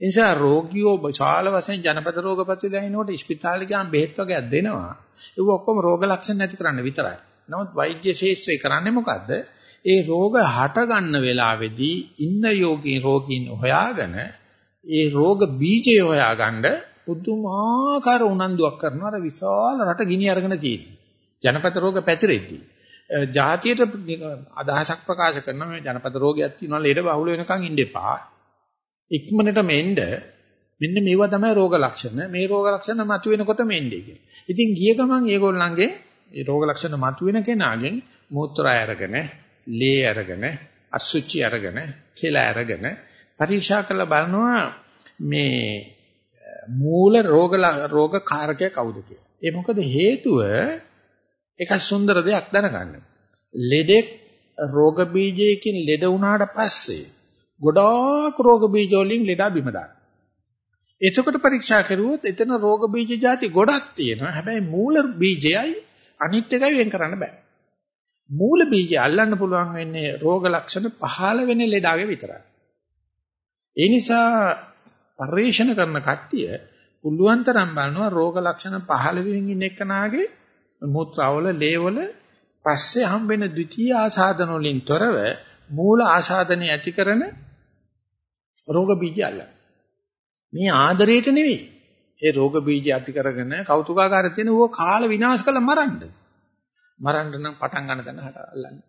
ඒ නිසා රෝගියෝ විශාල වශයෙන් ජනපද රෝග ප්‍රතිදැයිනකොට ස්පිතාලේ ගියාම බෙහෙත් වගේක් දෙනවා. ඒක ඔක්කොම රෝග ලක්ෂණ නැති කරන්න විතරයි. නමුත් වෛද්‍ය ශාස්ත්‍රය කරන්නේ මොකද්ද? ඒ රෝග හට ගන්න වෙලාවේදී ඉන්න යෝගී රෝගීන් හොයාගෙන ඒ රෝග බීජය හොයාගන්න පුදුමාකාර උනන්දුවක් කරනවා අර විශාල රට ගිනි අරගෙන තියෙන. ජනපද රෝග පැතිරෙද්දී. ජාතියට අදහසක් ප්‍රකාශ කරනවා මේ ජනපද රෝගයක් තියෙනවා ලේඩ බහුල වෙනකන් ඉන්න එපා. ඉක්මනට මෙන්න මෙන්න මේවා තමයි රෝග ලක්ෂණ. මේ රෝග ලක්ෂණ මතුවෙනකොට මෙන්නේ කියලා. ඉතින් ගිය ගමන් ඒගොල්ලන්ගේ මේ රෝග ලක්ෂණ මතුවෙන කෙනාගෙන් මූත්‍රා අරගෙන, ලේ අරගෙන, අසුචි අරගෙන, කෙල අරගෙන පරීක්ෂා කරලා බලනවා මේ මූල රෝග රෝග කාරකය කවුද කියලා. ඒ මොකද හේතුව ඒක සුන්දර දෙයක් දැනගන්න. ලෙඩෙක් රෝග බීජයකින් ලෙඩ වුණාට පස්සේ ගොඩාක් රෝග බීජ වලින් ලෙඩා බිම දානවා. එතකොට පරීක්ෂා කරුවොත් එතන රෝග බීජ જાති ගොඩක් තියෙනවා. හැබැයි මූල බීජයයි අනිත් එකයි වෙන් කරන්න බෑ. මූල බීජය අල්ලන්න පුළුවන් වෙන්නේ රෝග ලක්ෂණ පහළ වෙන ලෙඩාගේ විතරයි. ඒ නිසා පරිශන කරන කට්ටිය පුළුවන් තරම් බලනවා රෝග ලක්ෂණ පහළ වෙමින් ඉන්න එකනාගේ මුත්‍රාවල ලේවල පස්සේ හම්බෙන ද්විතීයි ආසාදන වලින් තොරව මූල ආසාදනය ඇති කරන රෝග බීජ අල්ලන. මේ ආදරයට නෙවෙයි. ඒ රෝග බීජ ඇති කරගෙන කෞතුකාකාර තියෙන ඌව කාල විනාශ කළ මරන්න. මරන්න නම් පටන් ගන්න තැන හට අල්ලන්නේ.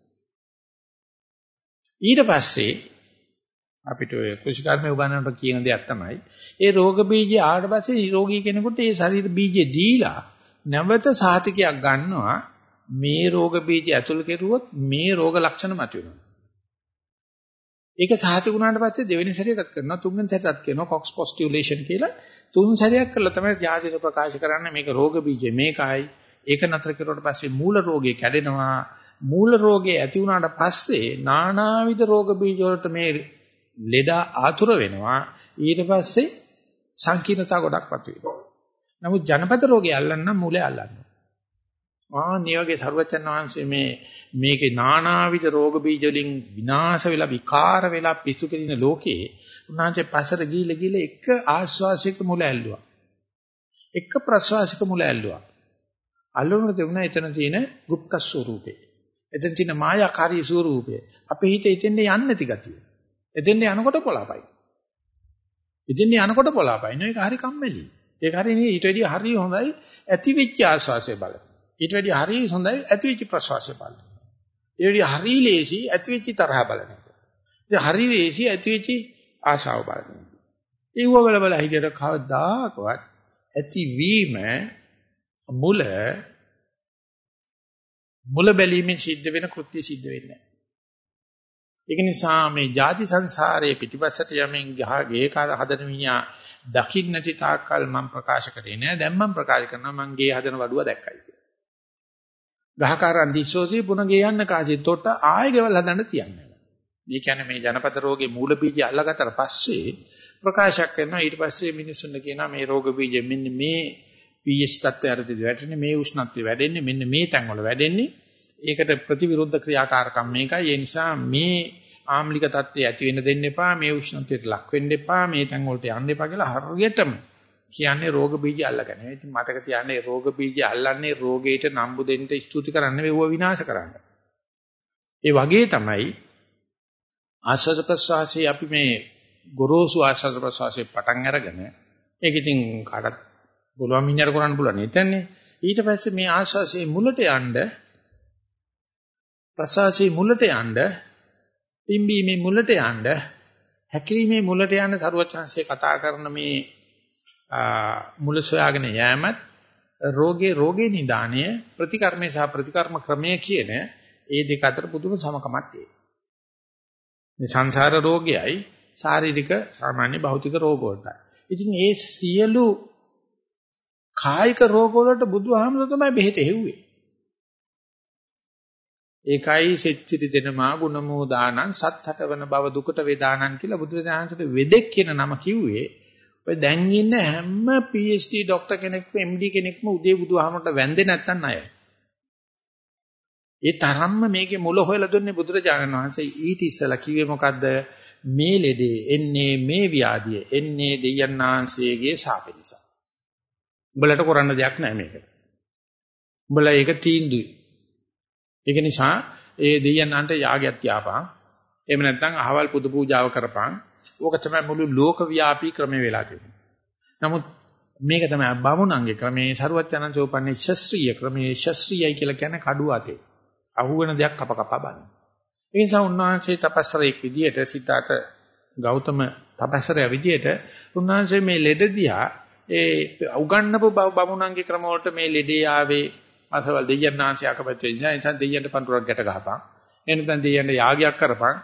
ඊට පස්සේ අපිට ඔය කුෂිකර්මයේ උගන්වනකොට කියන දෙයක් තමයි ඒ රෝග බීජය ආවට පස්සේ නිරෝගී කෙනෙකුට ඒ ශරීර බීජය දීලා නැවත සාතිකයක් ගන්නවා මේ රෝග බීජය ඇතුල් කෙරුවොත් මේ රෝග ලක්ෂණ මතුවෙනවා. ඒක සාතික වුණාට පස්සේ දෙවෙනි සැරේටත් කරනවා තුන්වෙනි සැරේටත් කරනවා කොක්ස් පොස්ටියුලේෂන් කියලා. තුන් සැරයක් කරලා තමයි ජාතිර ප්‍රකාශ කරන්නේ. මේක රෝග බීජය මේකයි. ඒක නතර කරුවට පස්සේ මූල රෝගේ කැඩෙනවා. මූල රෝගේ ඇති වුණාට පස්සේ නානාවිද රෝග බීජ වලට මේ ලෙඩ ආතුර වෙනවා. ඊට පස්සේ සංකීර්ණතා ගොඩක් මතුවෙනවා නමුත් ජනපද රෝගය අල්ලන්න මූලයේ අල්ලන්න ආ නියෝගේ ਸਰවචන් වහන්සේ මේ මේකේ නානාවිද රෝග බීජ වලින් විනාශ වෙලා විකාර වෙලා පිසු කෙලින ලෝකේ උන්වහන්සේ පසර ගිහිල ගිහිල එක ආස්වාසික මුල ඇල්ලුවා එක ප්‍රස්වාසික මුල ඇල්ලුවා අල්ලුනොත් දෙුණා එතන තියෙන ගුප්ත ස්වරූපේ එතන තියෙන මායාකාරී ස්වරූපේ අපේ හිතේ ඉතින් යන්නේ නැති ගතිය එතෙන් යනකොට පොළාපයි. එතෙන් යනකොට පොළාපයි. නේද? ඒක හරි කම්මැලි. ඒක හරි නේ ඊට වැඩිය හරි හොඳයි ඇතිවිච්ච ආස්වාසය බල. ඊට වැඩිය හරි හොඳයි ඇතිවිච්ච ප්‍රසවාසය බල. ඊට වැඩිය හරි ලේසි ඇතිවිච්ච තරහ බලන එක. ඉතින් හරි ලේසි ඇතිවිච්ච ආශාව බලන එක. ඒව වල බල හිතට කවදාකවත් ඇතිවීම මුල මුල බැලීමෙන් සිද්ධ වෙන කෘත්‍ය සිද්ධ වෙන්නේ නැහැ. ඒක නිසා මේ ಜಾති සංසාරයේ පිටිපස්සට යමින් ගහගේ කාල හදන මිනිහා දකින්න නැති තාක්කල් මම ප්‍රකාශ කරේ නෑ දැන් මම ප්‍රකාශ කරනවා මං ගේ හදන වඩුව දැක්කයි කියලා. ගහකාරන් දිස්සෝසී පුන ගේ යන්න කාසිය තොට ආයෙ ගෙවල් හදන්න තියන්නේ. මේ කියන්නේ මේ ජනපද රෝගේ මූල බීජය අල්ලගත්තට පස්සේ ප්‍රකාශයක් කරනවා ඊට පස්සේ මිනිස්සුන්ට කියනවා මේ රෝග බීජ මෙන්න මේ pH තත්ත්වය අරදී වැටෙන්නේ මේ උෂ්ණත්වය වැඩෙන්නේ මෙන්න මේ තැන්වල වැඩෙන්නේ ඒකට ප්‍රතිවිරුද්ධ ක්‍රියාකාරකම් මේකයි. ඒ නිසා මේ ආම්ලික தත්ත්වය ඇති වෙන්න දෙන්න එපා. මේ උෂ්ණත්වයට ලක් වෙන්න එපා. මේ තැන් වලට යන්න එපා කියලා හරියටම කියන්නේ රෝග බීජ අල්ලගෙන. ඉතින් මතක තියාගන්න රෝග බීජ අල්ලන්නේ රෝගයට නම්බු දෙන්න ස්තුති කරන්න නෙවෙයි ඌව විනාශ කරන්න. ඒ වගේ තමයි ආස්වාද ප්‍රසවාසී අපි මේ ගොරෝසු ආස්වාද ප්‍රසවාසී පටන් අරගෙන ඒක ඉතින් කාටත් බලවම් මිනිහට කරන්න පුළුවන් නේදන්නේ. ඊට පස්සේ මේ ආස්වාසේ මුලට යන්න ප්‍රසවාසයේ මුලට යන්න පිම්බීමේ මුලට යන්න හැකිලිමේ මුලට යන්න සරුවචාන්සේ කතා කරන මේ මුල සොයාගෙන යෑමත් රෝගේ රෝගේ නිදානය ප්‍රතිකර්මයේ සහ ප්‍රතිකර්ම ක්‍රමය කියන ඒ දෙක අතර පුදුම සමකමක් තියෙනවා. මේ සංසාර රෝගයයි ශාරීරික සාමාන්‍ය භෞතික රෝග වලටයි. ඉතින් ඒ සියලු කායික රෝග වලට බුදුහාමුදුර තමයි බෙහෙත හෙව්වේ. ඒකයි සෙච්චිති දෙනමා ගුණමෝ දානං සත්හතවන බව දුකට වේදානං කියලා බුදුරජාණන්සේ වෙදෙක් කියන නම කිව්වේ. ඔය දැන් ඉන්න හැම PhD ડોක්ටර් කෙනෙක්ම MD කෙනෙක්ම උදේ බුදුහාමුදුරට වැන්දේ නැත්තම් ණයයි. ඒ තරම්ම මේකේ මුල හොයලා දුන්නේ බුදුරජාණන් වහන්සේ ඊට ඉස්සලා කිව්වේ මොකද්ද? මේ ලෙඩේ එන්නේ මේ ව්‍යාධිය එන්නේ දෙයයන්ාංශයේගේ ශාප නිසා. උඹලට කරන්න දෙයක් නැහැ මේක. උඹලා ඒක තීන්දුවයි. ඒක නිසා ඒ දෙයයන්ාන්ට යාගයක් තියාපන්. එහෙම නැත්නම් අහවල් පුදු පූජාව කරපන්. ඕක තමයි මුළු ලෝක ව්‍යාපී ක්‍රමය වෙලා තියෙන්නේ. නමුත් මේක තමයි බමුණන්ගේ ක්‍රමේ සරුවත් යනචෝපන්නේ ශාස්ත්‍රීය ක්‍රමේ ශාස්ත්‍රීයයි කියලා කියන්නේ කඩුව අතේ. අහුවෙන දෙයක් කප කප බලන්න. ඒ නිසා උන්වහන්සේ තපස්සරයෙක් විදියට සිතාට ගෞතම තපස්සරය විදියට උන්වහන්සේ මේ ලෙඩ දිහා ඒ උගන්නපු බමුණන්ගේ ක්‍රම වලට මේ ලෙඩේ ආවේ අසවල් දෙයයන් ආංශය අකපැත්ත නිසා එතන දෙයයන්ට පඳුරක් ගැට ගහපන් එනතන දෙයයන්ට යාගයක් කරපන්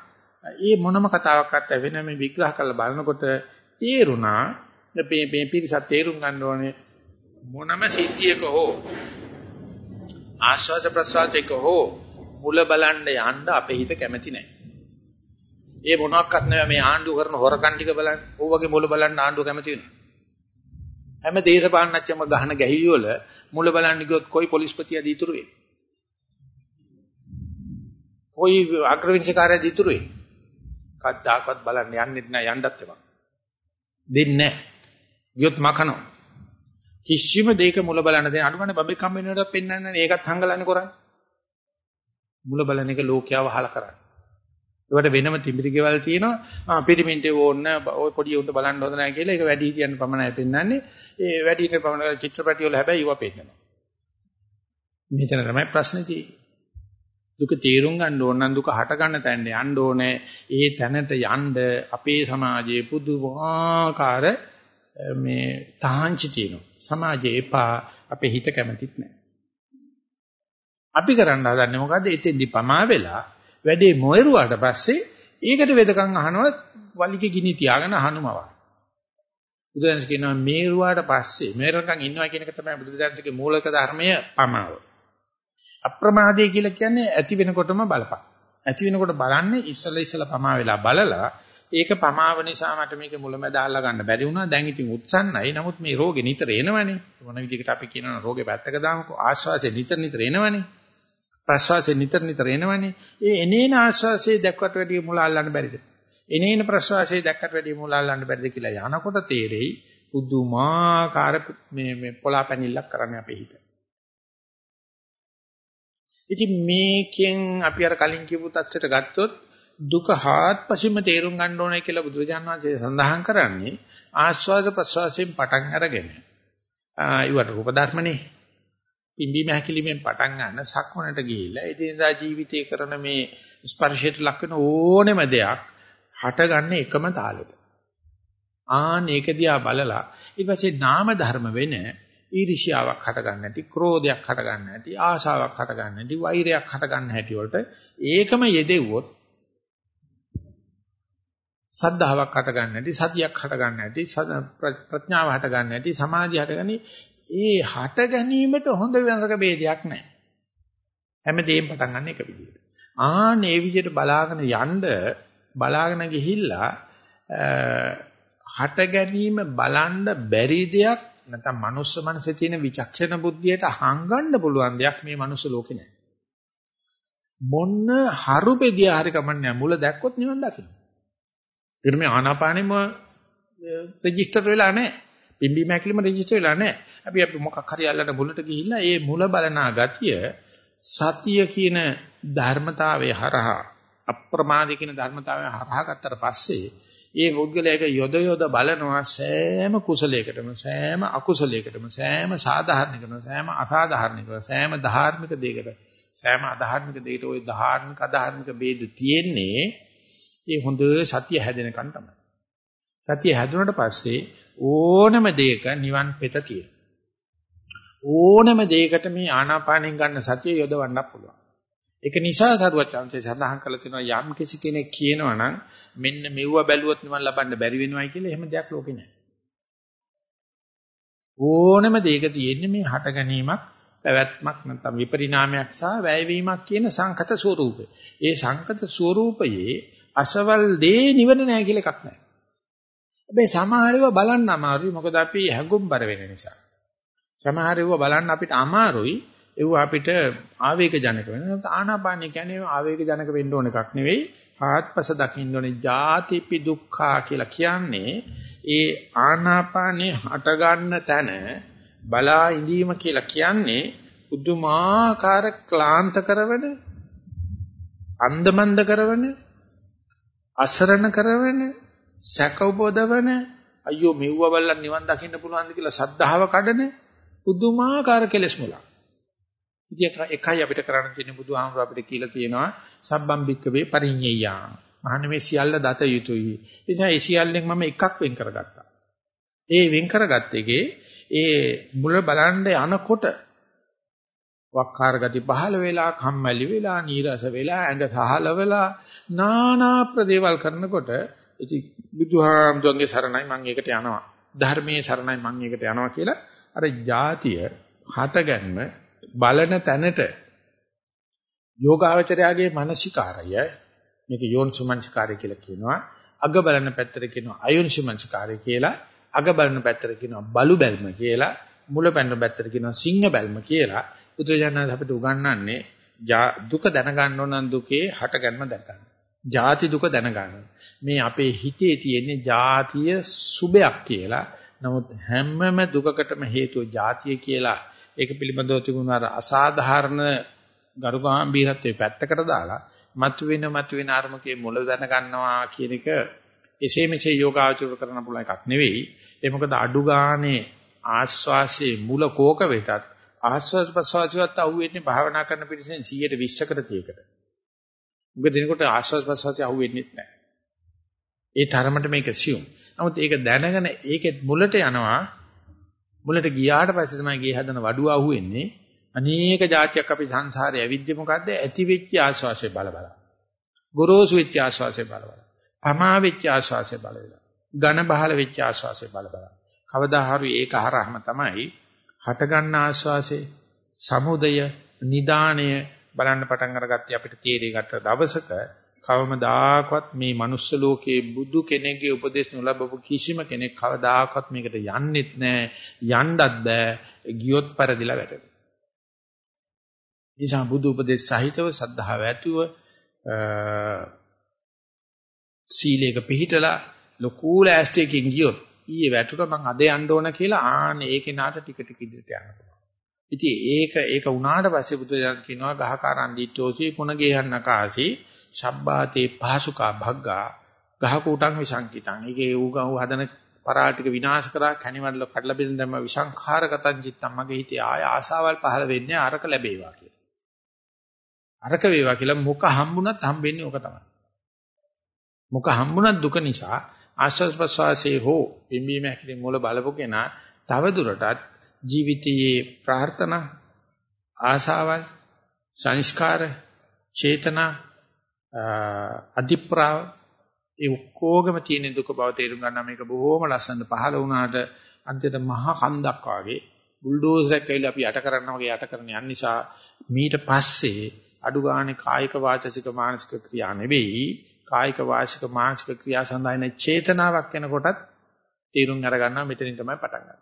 ඒ මොනම කතාවක්වත් වෙන මේ විග්‍රහ කරලා බලනකොට තේරුණා මේ මේ පිරිසත් තේරුම් ගන්න ඕනේ මොනම සිද්ධියක හෝ ආශ්වාස ප්‍රශ්වාසයක හෝ මුල බලන්න යන්න අපේ හිත කැමති නැහැ. ඒ මොනක්වත් නෙවෙයි මේ ආණ්ඩුව කරන හොරකම් ටික බලන්න. ඕ වගේ මුල බලන්න ආණ්ඩුව කැමති වෙනවා. හැම දේශපාලනඥයම ගහන ගැහිලි වල මුල බලන්න ගියොත් කොයි පොලිස්පතියද ඉතුරු වෙන්නේ? කොයි අග්‍රවිංශකාරයද ඉතුරු වෙන්නේ? කද්දාකවත් බලන්න යන්නෙත් නෑ යන්නත් එපා. දෙන්නේ නෑ. ගියොත් මකනවා. කිසිම දෙයක මුල බලන්න දෙන අනුගමනේ බබෙක් හම්බ වෙනකොට පෙන්වන්නේ නැහැ. ඒකත් හංගලන්නේ කරන්නේ. මුල බලන එක ලෝකයාව අහලා කරන්නේ. ඒකට වෙනම තිඹිරි ගෙවල් තියෙනවා. ආ පිරිමින්ටේ ඕන්න ඔය පොඩි උන්ට බලන්න හොඳ නැහැ කියලා ඒක වැඩි හිටියන් පමණයි පෙන්වන්නේ. ඒ වැඩි හිටියන් පමණ චිත්‍රපටි වල හැබැයි ඒවා පෙන්නනවා. මෙතන තමයි ප්‍රශ්නේ තියෙන්නේ. දුක තේරුම් ගන්න ඕන නම් දුක හට ගන්න තැනට යන්න ඕනේ. ඒ තැනට යන්න අපේ සමාජයේ පුදුමාකාර මේ තහංචි තියෙනවා. සමාජයේ එපා අපේ හිත කැමතිත් නැහැ. අපි කරන්න හදන්නේ මොකද්ද? එතෙන්දි පමා වෙලා වැඩේ මොයරුවාට පස්සේ ඒකට වෙදකම් අහනවා වලිගේ ගිනි තියාගෙන අහනමවා. බුදුදහම කියනවා මේරුවාට පස්සේ මේරකම් ඉන්නවා කියන එක තමයි බුදුදහමගේ මූලික ධර්මය පමාව. අප්‍රමාදය කියලා කියන්නේ ඇති වෙනකොටම බලපන්. ඇති වෙනකොට බලන්නේ ඉස්සලා ඉස්සලා පමා වෙලා බලලා ඒක පමාව නිසා මට මේක මුලමැද අල්ලා ගන්න බැරි වුණා. දැන් ඉතින් උත්සන්නයි. නමුත් මේ රෝගේ නිතර එනවනේ. මොන විදිහකට අපි කියනවා රෝගේ පැත්තක දාමුකෝ. ආශ්වාසය නිතර නිතර එනවනේ. ප්‍රශ්වාසය නිතර නිතර එනවනේ. ඒ එනේන ආශ්වාසයේ දැක්කට වැඩිය මුල අල්ලන්න බැරිද? එනේන ප්‍රශ්වාසයේ දැක්කට වැඩිය මුල අල්ලන්න බැරිද කියලා යනකොට තේරෙයි පුදුමාකාර මේ මේ පොළාපැනිල්ලක් කරන්නේ අපේ හිත. ඉතින් මේකෙන් අපි අර කලින් කියපු තත්ත්වයට ගත්තොත් දුක හාත්පසින්ම තේරුම් ගන්න ඕනේ කියලා බුදුරජාණන් වහන්සේ සඳහන් කරන්නේ ආස්වාද ප්‍රසවාසයෙන් පටන් අරගෙන. ආ ඊවට රූප ධර්මනේ පිම්බීම හැකිලිමෙන් පටන් ගන්න සක්මනට ගිහිල්ලා එදිනදා ජීවිතේ කරන මේ ස්පර්ශයට ලක් වෙන ඕනෙම දෙයක් හටගන්න එකම තාලෙට. ආන් ඒක දිහා බලලා ඊට පස්සේ නාම ධර්ම වෙන ඊර්ෂ්‍යාවක් හටගන්න නැති, ක්‍රෝධයක් හටගන්න නැති, ආශාවක් හටගන්න නැති, වෛරයක් හටගන්න හැටි වලට ඒකම යෙදෙව්වොත් සද්ධාාවක් හටගන්න නැති, සතියක් හටගන්න නැති, ප්‍රඥාව හටගන්න නැති, සමාධිය හටගන්නේ ඒ හට ගැනීමට හොඳ වෙනසක ભેදයක් නැහැ. හැමදේම පටන් ගන්න එක විදිහට. ආන් ඒ විදිහට බලාගෙන යන්න බලාගෙන ගිහිල්ලා හට ගැනීම බලන්න බැරි දෙයක් නැත්නම් මනුස්ස මනසේ තියෙන විචක්ෂණ බුද්ධියට හංගන්න පුළුවන් දෙයක් මේ මනුස්ස ලෝකේ නැහැ. මොන්න හරුපෙදියා හරි කමන්නේ මුල දැක්කොත් නිවන් දකින්න. ඒකට මේ ආනාපානෙම රෙජිස්ටර් වෙලා නැහැ. පිම්බි මැකිලිම රෙජිස්ටර් වෙලා නැහැ. අපි අපි මොකක් හරි අල්ලන්න මුලට ගිහිල්ලා ඒ මුල බලනා ගතිය සතිය කියන ධර්මතාවයේ හරහා අප්‍රමාදී කියන ධර්මතාවය හරහා ගත්තට පස්සේ ඒ පුද්ගලයාක යොද යොද බලනවා සෑම කුසලයකටම සෑම අකුසලයකටම සෑම සාධාරණයකටම සෑම අසාධාරණයකටම සෑම ධාර්මික දෙයකට සෑම අධාර්මික දෙයකට ওই ධාර්මික අධාර්මික ભેද තියෙන්නේ ඒ හොඳ සතිය හැදෙනකන් තමයි. සතිය හැදුනට පස්සේ ඕනම දෙයක නිවන් පෙත තියෙනවා. ඕනම දෙයකට මේ ආනාපානෙන් ගන්න සතිය යොදවන්න පුළුවන්. ඒක නිසා සරුවත් chance සඳහන් කරලා තියෙනවා යම් කිසි කෙනෙක් කියනවා නම් මෙන්න මෙව්ව බැලුවොත් නිවන් ලබන්න බැරි වෙනවයි කියලා එහෙම දෙයක් ලෝකේ නැහැ. ඕනම දෙයක තියෙන්නේ මේ හට ගැනීමක් පැවැත්මක් නැත්නම් විපරිණාමයක් සහ වැයවීමක් කියන සංකත ස්වરૂපය. ඒ සංකත ස්වરૂපයේ අසවල් දේ නිවන නැහැ කියලා එකක් නැහැ. හැබැයි සමහරව බලන්න අමාරුයි මොකද අපි හැඟුම්බර වෙන නිසා. සමහරව බලන්න අපිට අමාරුයි ඒව අපිට ආවේග ජනක වෙනවා. ආනාපාන කියන්නේ ආවේග ජනක වෙන්න ඕන එකක් නෙවෙයි. ආත්පස දකින්න ඕනේ. ජාතිපි දුක්ඛා කියලා කියන්නේ ඒ ආනාපානේ හට ගන්න තැන බලා ඉඳීම කියලා කියන්නේ උදුමාකාර ක්ලාන්ත කරවන අන්දමන්ද කරවන අසරණ කරවන සැක උපදවන අයියෝ මෙව්ව බලලා නිවන් දකින්න පුළුවන්ද කියලා සද්ධාව කඩන පුදුමාකාර කෙලෙස් මුලක්. විදිය එකයි අපිට කරන්න තියෙන බුදුහාමුදුර අපිට කියලා තියෙනවා සබ්බම්බික්ක වේ පරිඤ්ඤයා. මහන්න මේ සියල්ල දත යුතුයි. ඒ නිසා ඒ සියල්ලෙන් මම එකක් වෙන් කරගත්තා. ඒ වෙන් කරගත් එකේ ඒ මුල බලන්න යනකොට වක්කාර ගති පහළ වෙලා කම්මැලි වෙලා නීරස වෙලා ඇඟ සහල වෙලා নানা ප්‍රදේවල් කරනකොට ඉති බුදුහාමුදුරන්ගේ සරණයි මම ඒකට යනවා ධර්මයේ සරණයි මම ඒකට යනවා කියලා අර જાතිය හටගන්න බලන තැනට යෝගාවචරයාගේ මානසිකාරය මේක යෝනිසුමංසකාරය කියලා කියනවා අග බලන පැත්තට කියනවා අයෝනිසුමංසකාරය කියලා අග බලන පැත්තට කියනවා බලු බැල්ම කියලා මුල පැන්න පැත්තට කියනවා සිංහ බැල්ම කියලා බුදුජානක අපිට උගන්වන්නේ දුක දැනගන්න ඕන නම් දුකේ හටගන්න දැනගන්න. ජාති දුක දැනගන්න. මේ අපේ හිතේ තියෙන ජාතිය සුබයක් කියලා. නමුත් හැමම දුකකටම හේතුව ජාතිය කියලා ඒක පිළිබඳව තිබුණ අර අසාධාරණ ගරුගාම්භීරත්වයේ පැත්තකට දාලා මතුවෙන මතුවෙන අරමුකේ මුල දැන ගන්නවා කියන එක එසේ මෙසේ යෝගාචර කරන්න පුළුවන් එකක් නෙවෙයි. ඒ මොකද අඩු ගානේ ආස්වාසේ මුල කෝක වෙතත් ආස්වාද ප්‍රසවාසයත් අහුවෙන්නේ භාවනා කරන පිරිසෙන් 120කට 30කට. උග දිනකොට ආස්වාද ප්‍රසවාසය අහුවෙන්නේ නැහැ. ඒ තරමට මේක සියුම්. නමුත් ඒක දැනගෙන ඒකෙත් මුලට යනවා මුලට ගියාට පස්සේ තමයි ගේ හදන වඩුව අහුවෙන්නේ. අනේක જાතියක් අපි සංසාරේ ඇවිද්දේ මොකද්ද? ඇති වෙච්ච ආස්වාසේ බල බල. ගොරෝසු වෙච්ච ආස්වාසේ බල බල. පමා වෙච්ච ආස්වාසේ බල බල. ඝන බහල වෙච්ච ආස්වාසේ බල බල. කවදා හරි ඒක හරහම තමයි හට ගන්න ආස්වාසේ සමුදය නිදාණය බලන්න පටන් අරගත්තේ අපිට තේරී ගත්ත දවසක කවමදාකවත් මේ manuss ලෝකයේ බුදු කෙනෙක්ගේ උපදේශ නොලබපු කිසිම කෙනෙක් කවදාකවත් මේකට යන්නෙත් නැහැ යන්නත් බෑ ගියොත් පරදිලා වැටෙනවා. නිසා බුදු උපදේශ සහිතව සද්ධාව ඇතුව සීලයක පිළිහිටලා ලොකු ලෑස්තියකින් ගියොත් ඊයේ වැටුණා මං අද යන්න ඕන කියලා ආන්න ඒ කෙනාට ටික ටික ඉදිරියට යන්න පුළුවන්. ඉතින් ඒක ඒක වුණාට පස්සේ බුදුදහම කියනවා ගහකාරන් දිට්ඨෝසි පුනගේහන්නකාසී සබ්බාතේ පහසුකා භග්ගා ගහකූටං විසංකිතං. ඒකේ ඌ ගහුව හදන පරාල ටික විනාශ කරා කණිවල කඩලා බෙදෙන දැම්ම විසංඛාරගතං චිත්තම් මගේ හිතේ ආය ආසාවල් පහළ වෙන්නේ අරක ලැබේවා කියලා. අරක වේවා කියලා මොක හම්බුණත් හම්බෙන්නේ ඕක තමයි. මොක හම්බුණත් දුක නිසා ආශ්වාස ප්‍රශ්වාසයේ හෝ පිම්බීම හැකිලින් මුල බලපු කෙනා තව දුරටත් ජීවිතයේ ප්‍රාර්ථනා ආශාවල් සංස්කාර චේතනා අධිප්‍රාව ඒ ඔක්කොගම තියෙන දුක බව තේරුම් ගන්න මේක බොහොම ලස්සනට පහළ වුණාට අන්තිමට මහා කන්දක් වගේ බුල්ඩෝසරයක් ඇවිල්ලා අපි යට කරනවා වගේ යට කරන යන නිසා මීට පස්සේ අඩු ගානේ කායික වාචසික මානසික ක්‍රියා නෙවෙයි කායික වාචික මානසික ක්‍රියා සඳහා එන චේතනාවක් එනකොටත් තීරුම් අරගන්නවා මෙතනින් තමයි පටන් ගන්න.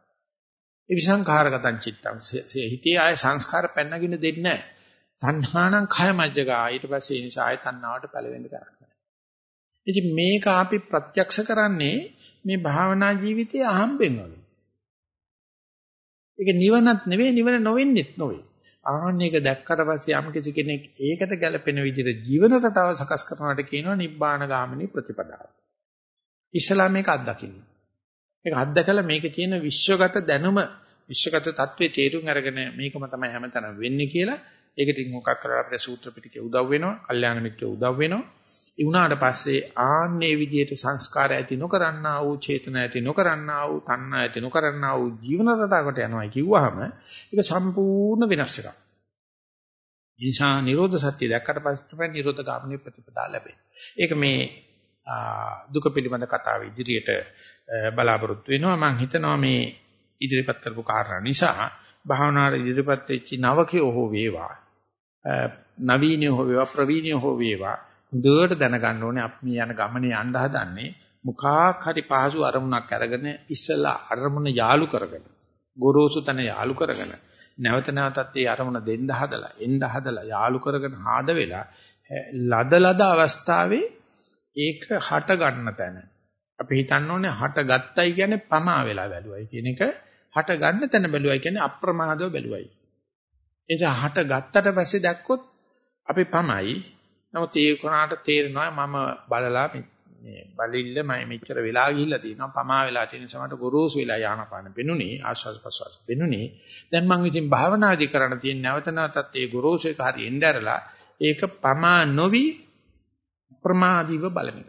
ඒ විසංඛාරගතං චිත්තං හිතේ ආය සංස්කාර පැන්නගෙන දෙන්නේ නැහැ. තණ්හානම් khය මජ්ජගා ඊට පස්සේ ඒ නිසා ආය තණ්හාවට පැලවෙන්න කරන්නේ. ඉතින් මේක අපි ප්‍රත්‍යක්ෂ කරන්නේ මේ භාවනා ජීවිතයේ අහම්බෙන් වගේ. ඒක නිවනත් නෙවෙයි නිවන නොවෙන්නෙත් නොවේ. ආන්න එක දැක්කට පස්සේ යම් කිසි කෙනෙක් ඒකට ගැළපෙන විදිහට ජීවන රටාව සකස් කරනවට කියනවා නිබ්බාන ගාමිනී ප්‍රතිපදාව. ඉස්ලාම මේක අත්දකින්න. මේක අත්දකලා මේකේ තියෙන විශ්වගත දැනුම විශ්වගත தત્ත්වයේ තේරුම් අරගෙන මේකම තමයි හැමතැනම වෙන්නේ කියලා ඒකට මොකක් කරලා අපිට සූත්‍ර පිටකේ උදව් වෙනවා, කල්යාණ මිත්‍රයෝ උදව් වෙනවා. ඒ වුණාට පස්සේ ආන්නේ විදිහට සංස්කාර ඇති නොකරන්නා වූ, චේතන ඇති නොකරන්නා වූ, තණ්හා ඇති නොකරන්නා වූ ජීවන රටාවකට යනවා කිව්වහම ඒක සම්පූර්ණ වෙනස් එකක්. නිසා නිරෝධ සත්‍ය දැක්කට පස්සේ තමයි නිරෝධ ගාමිනී ප්‍රතිපදා ලැබෙන්නේ. ඒක මේ දුක පිළිබඳ කතාව ඉදිරියට බලාපොරොත්තු වෙනවා. මම හිතනවා මේ ඉදිරිපත් කරපු කාරණා නිසා භාවනාවේ ඉදිරිපත් වෙච්ච නවකයෝ හෝ වේවා නවීනයෝ හෝ වේවා ප්‍රවීණයෝ හෝ වේවා හොඳට දැනගන්න ඕනේ අපි මේ යන ගමනේ යන්න හදන්නේ මුඛාක් හරි පහසු අරමුණක් අරගෙන ඉස්සලා අරමුණ යාලු කරගෙන ගොරෝසු තන යාලු කරගෙන නැවත නැවතත් ඒ අරමුණ දෙන්න හදලා එන්න හදලා යාලු කරගෙන ආද වෙලා ලද ලද අවස්ථාවේ ඒක හට ගන්න තැන. අපි හිතන්න ඕනේ හට ගත්තයි කියන්නේ පමා වෙලා බැලුවයි කියන එක හට ගන්න තැන බැලුවයි කියන්නේ අප්‍රමාදව බැලුවයි. එනිසා හට ගත්තට පස්සේ දැක්කොත් අපි පමයි. නමුත් ඒ කොනාට තේරෙනවා මම බලලා මේ බලිල්ල මම මෙච්චර වෙලා ගිහිල්ලා තියෙනවා. පමා වෙලා තියෙන සමහරට ගොරෝසු වෙලා යහනපාන පෙනුනේ ආශ්වාස ප්‍රශ්වාස පෙනුනේ. දැන් මම ඉතින් භාවනාදි කරණ තියෙන නැවත නැවතත් ඒ ගොරෝසු එක හරි එන්න ඇරලා ඒක පමා නොවි ප්‍රමාදීව බලමින්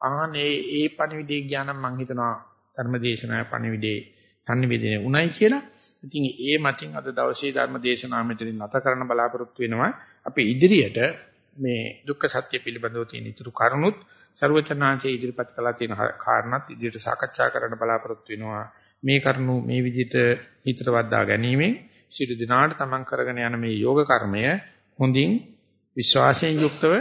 ආනේ ඒ පණිවිඩය ඥානම් මම හිතනවා ධර්මදේශනාය පණිවිඩේ සංනිවේදනය උණයි කියලා. ඉතින් ඒ මතින් අද දවසේ ධර්මදේශනාව මෙතනින් නැත කරන්න බලාපොරොත්තු වෙනවා. අපි ඉදිරියට මේ දුක්ඛ සත්‍ය පිළිබඳව තියෙන ඉතුරු කරුණුත් ਸਰවචනාංශයේ ඉදිරිපත් කළා තියෙන කාරණාත් ඉදිරියට සාකච්ඡා කරන්න බලාපොරොත්තු වෙනවා. මේ කරුණු මේ විදිහට හිතට වද්දා ගැනීමෙන් සියලු දිනාට තමන් කරගෙන යන මේ යෝග කර්මය හොඳින් විශ්වාසයෙන් යුක්තව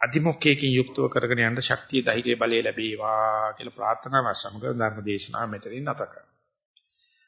අධිමුඛයකින් යුක්තව කරගෙන යන්න ශක්තිය ධෛර්ය බලය ලැබේවා කියලා ප්‍රාර්ථනාව සමග ධර්ම දේශනාව මෙතනින් නැත කරනවා.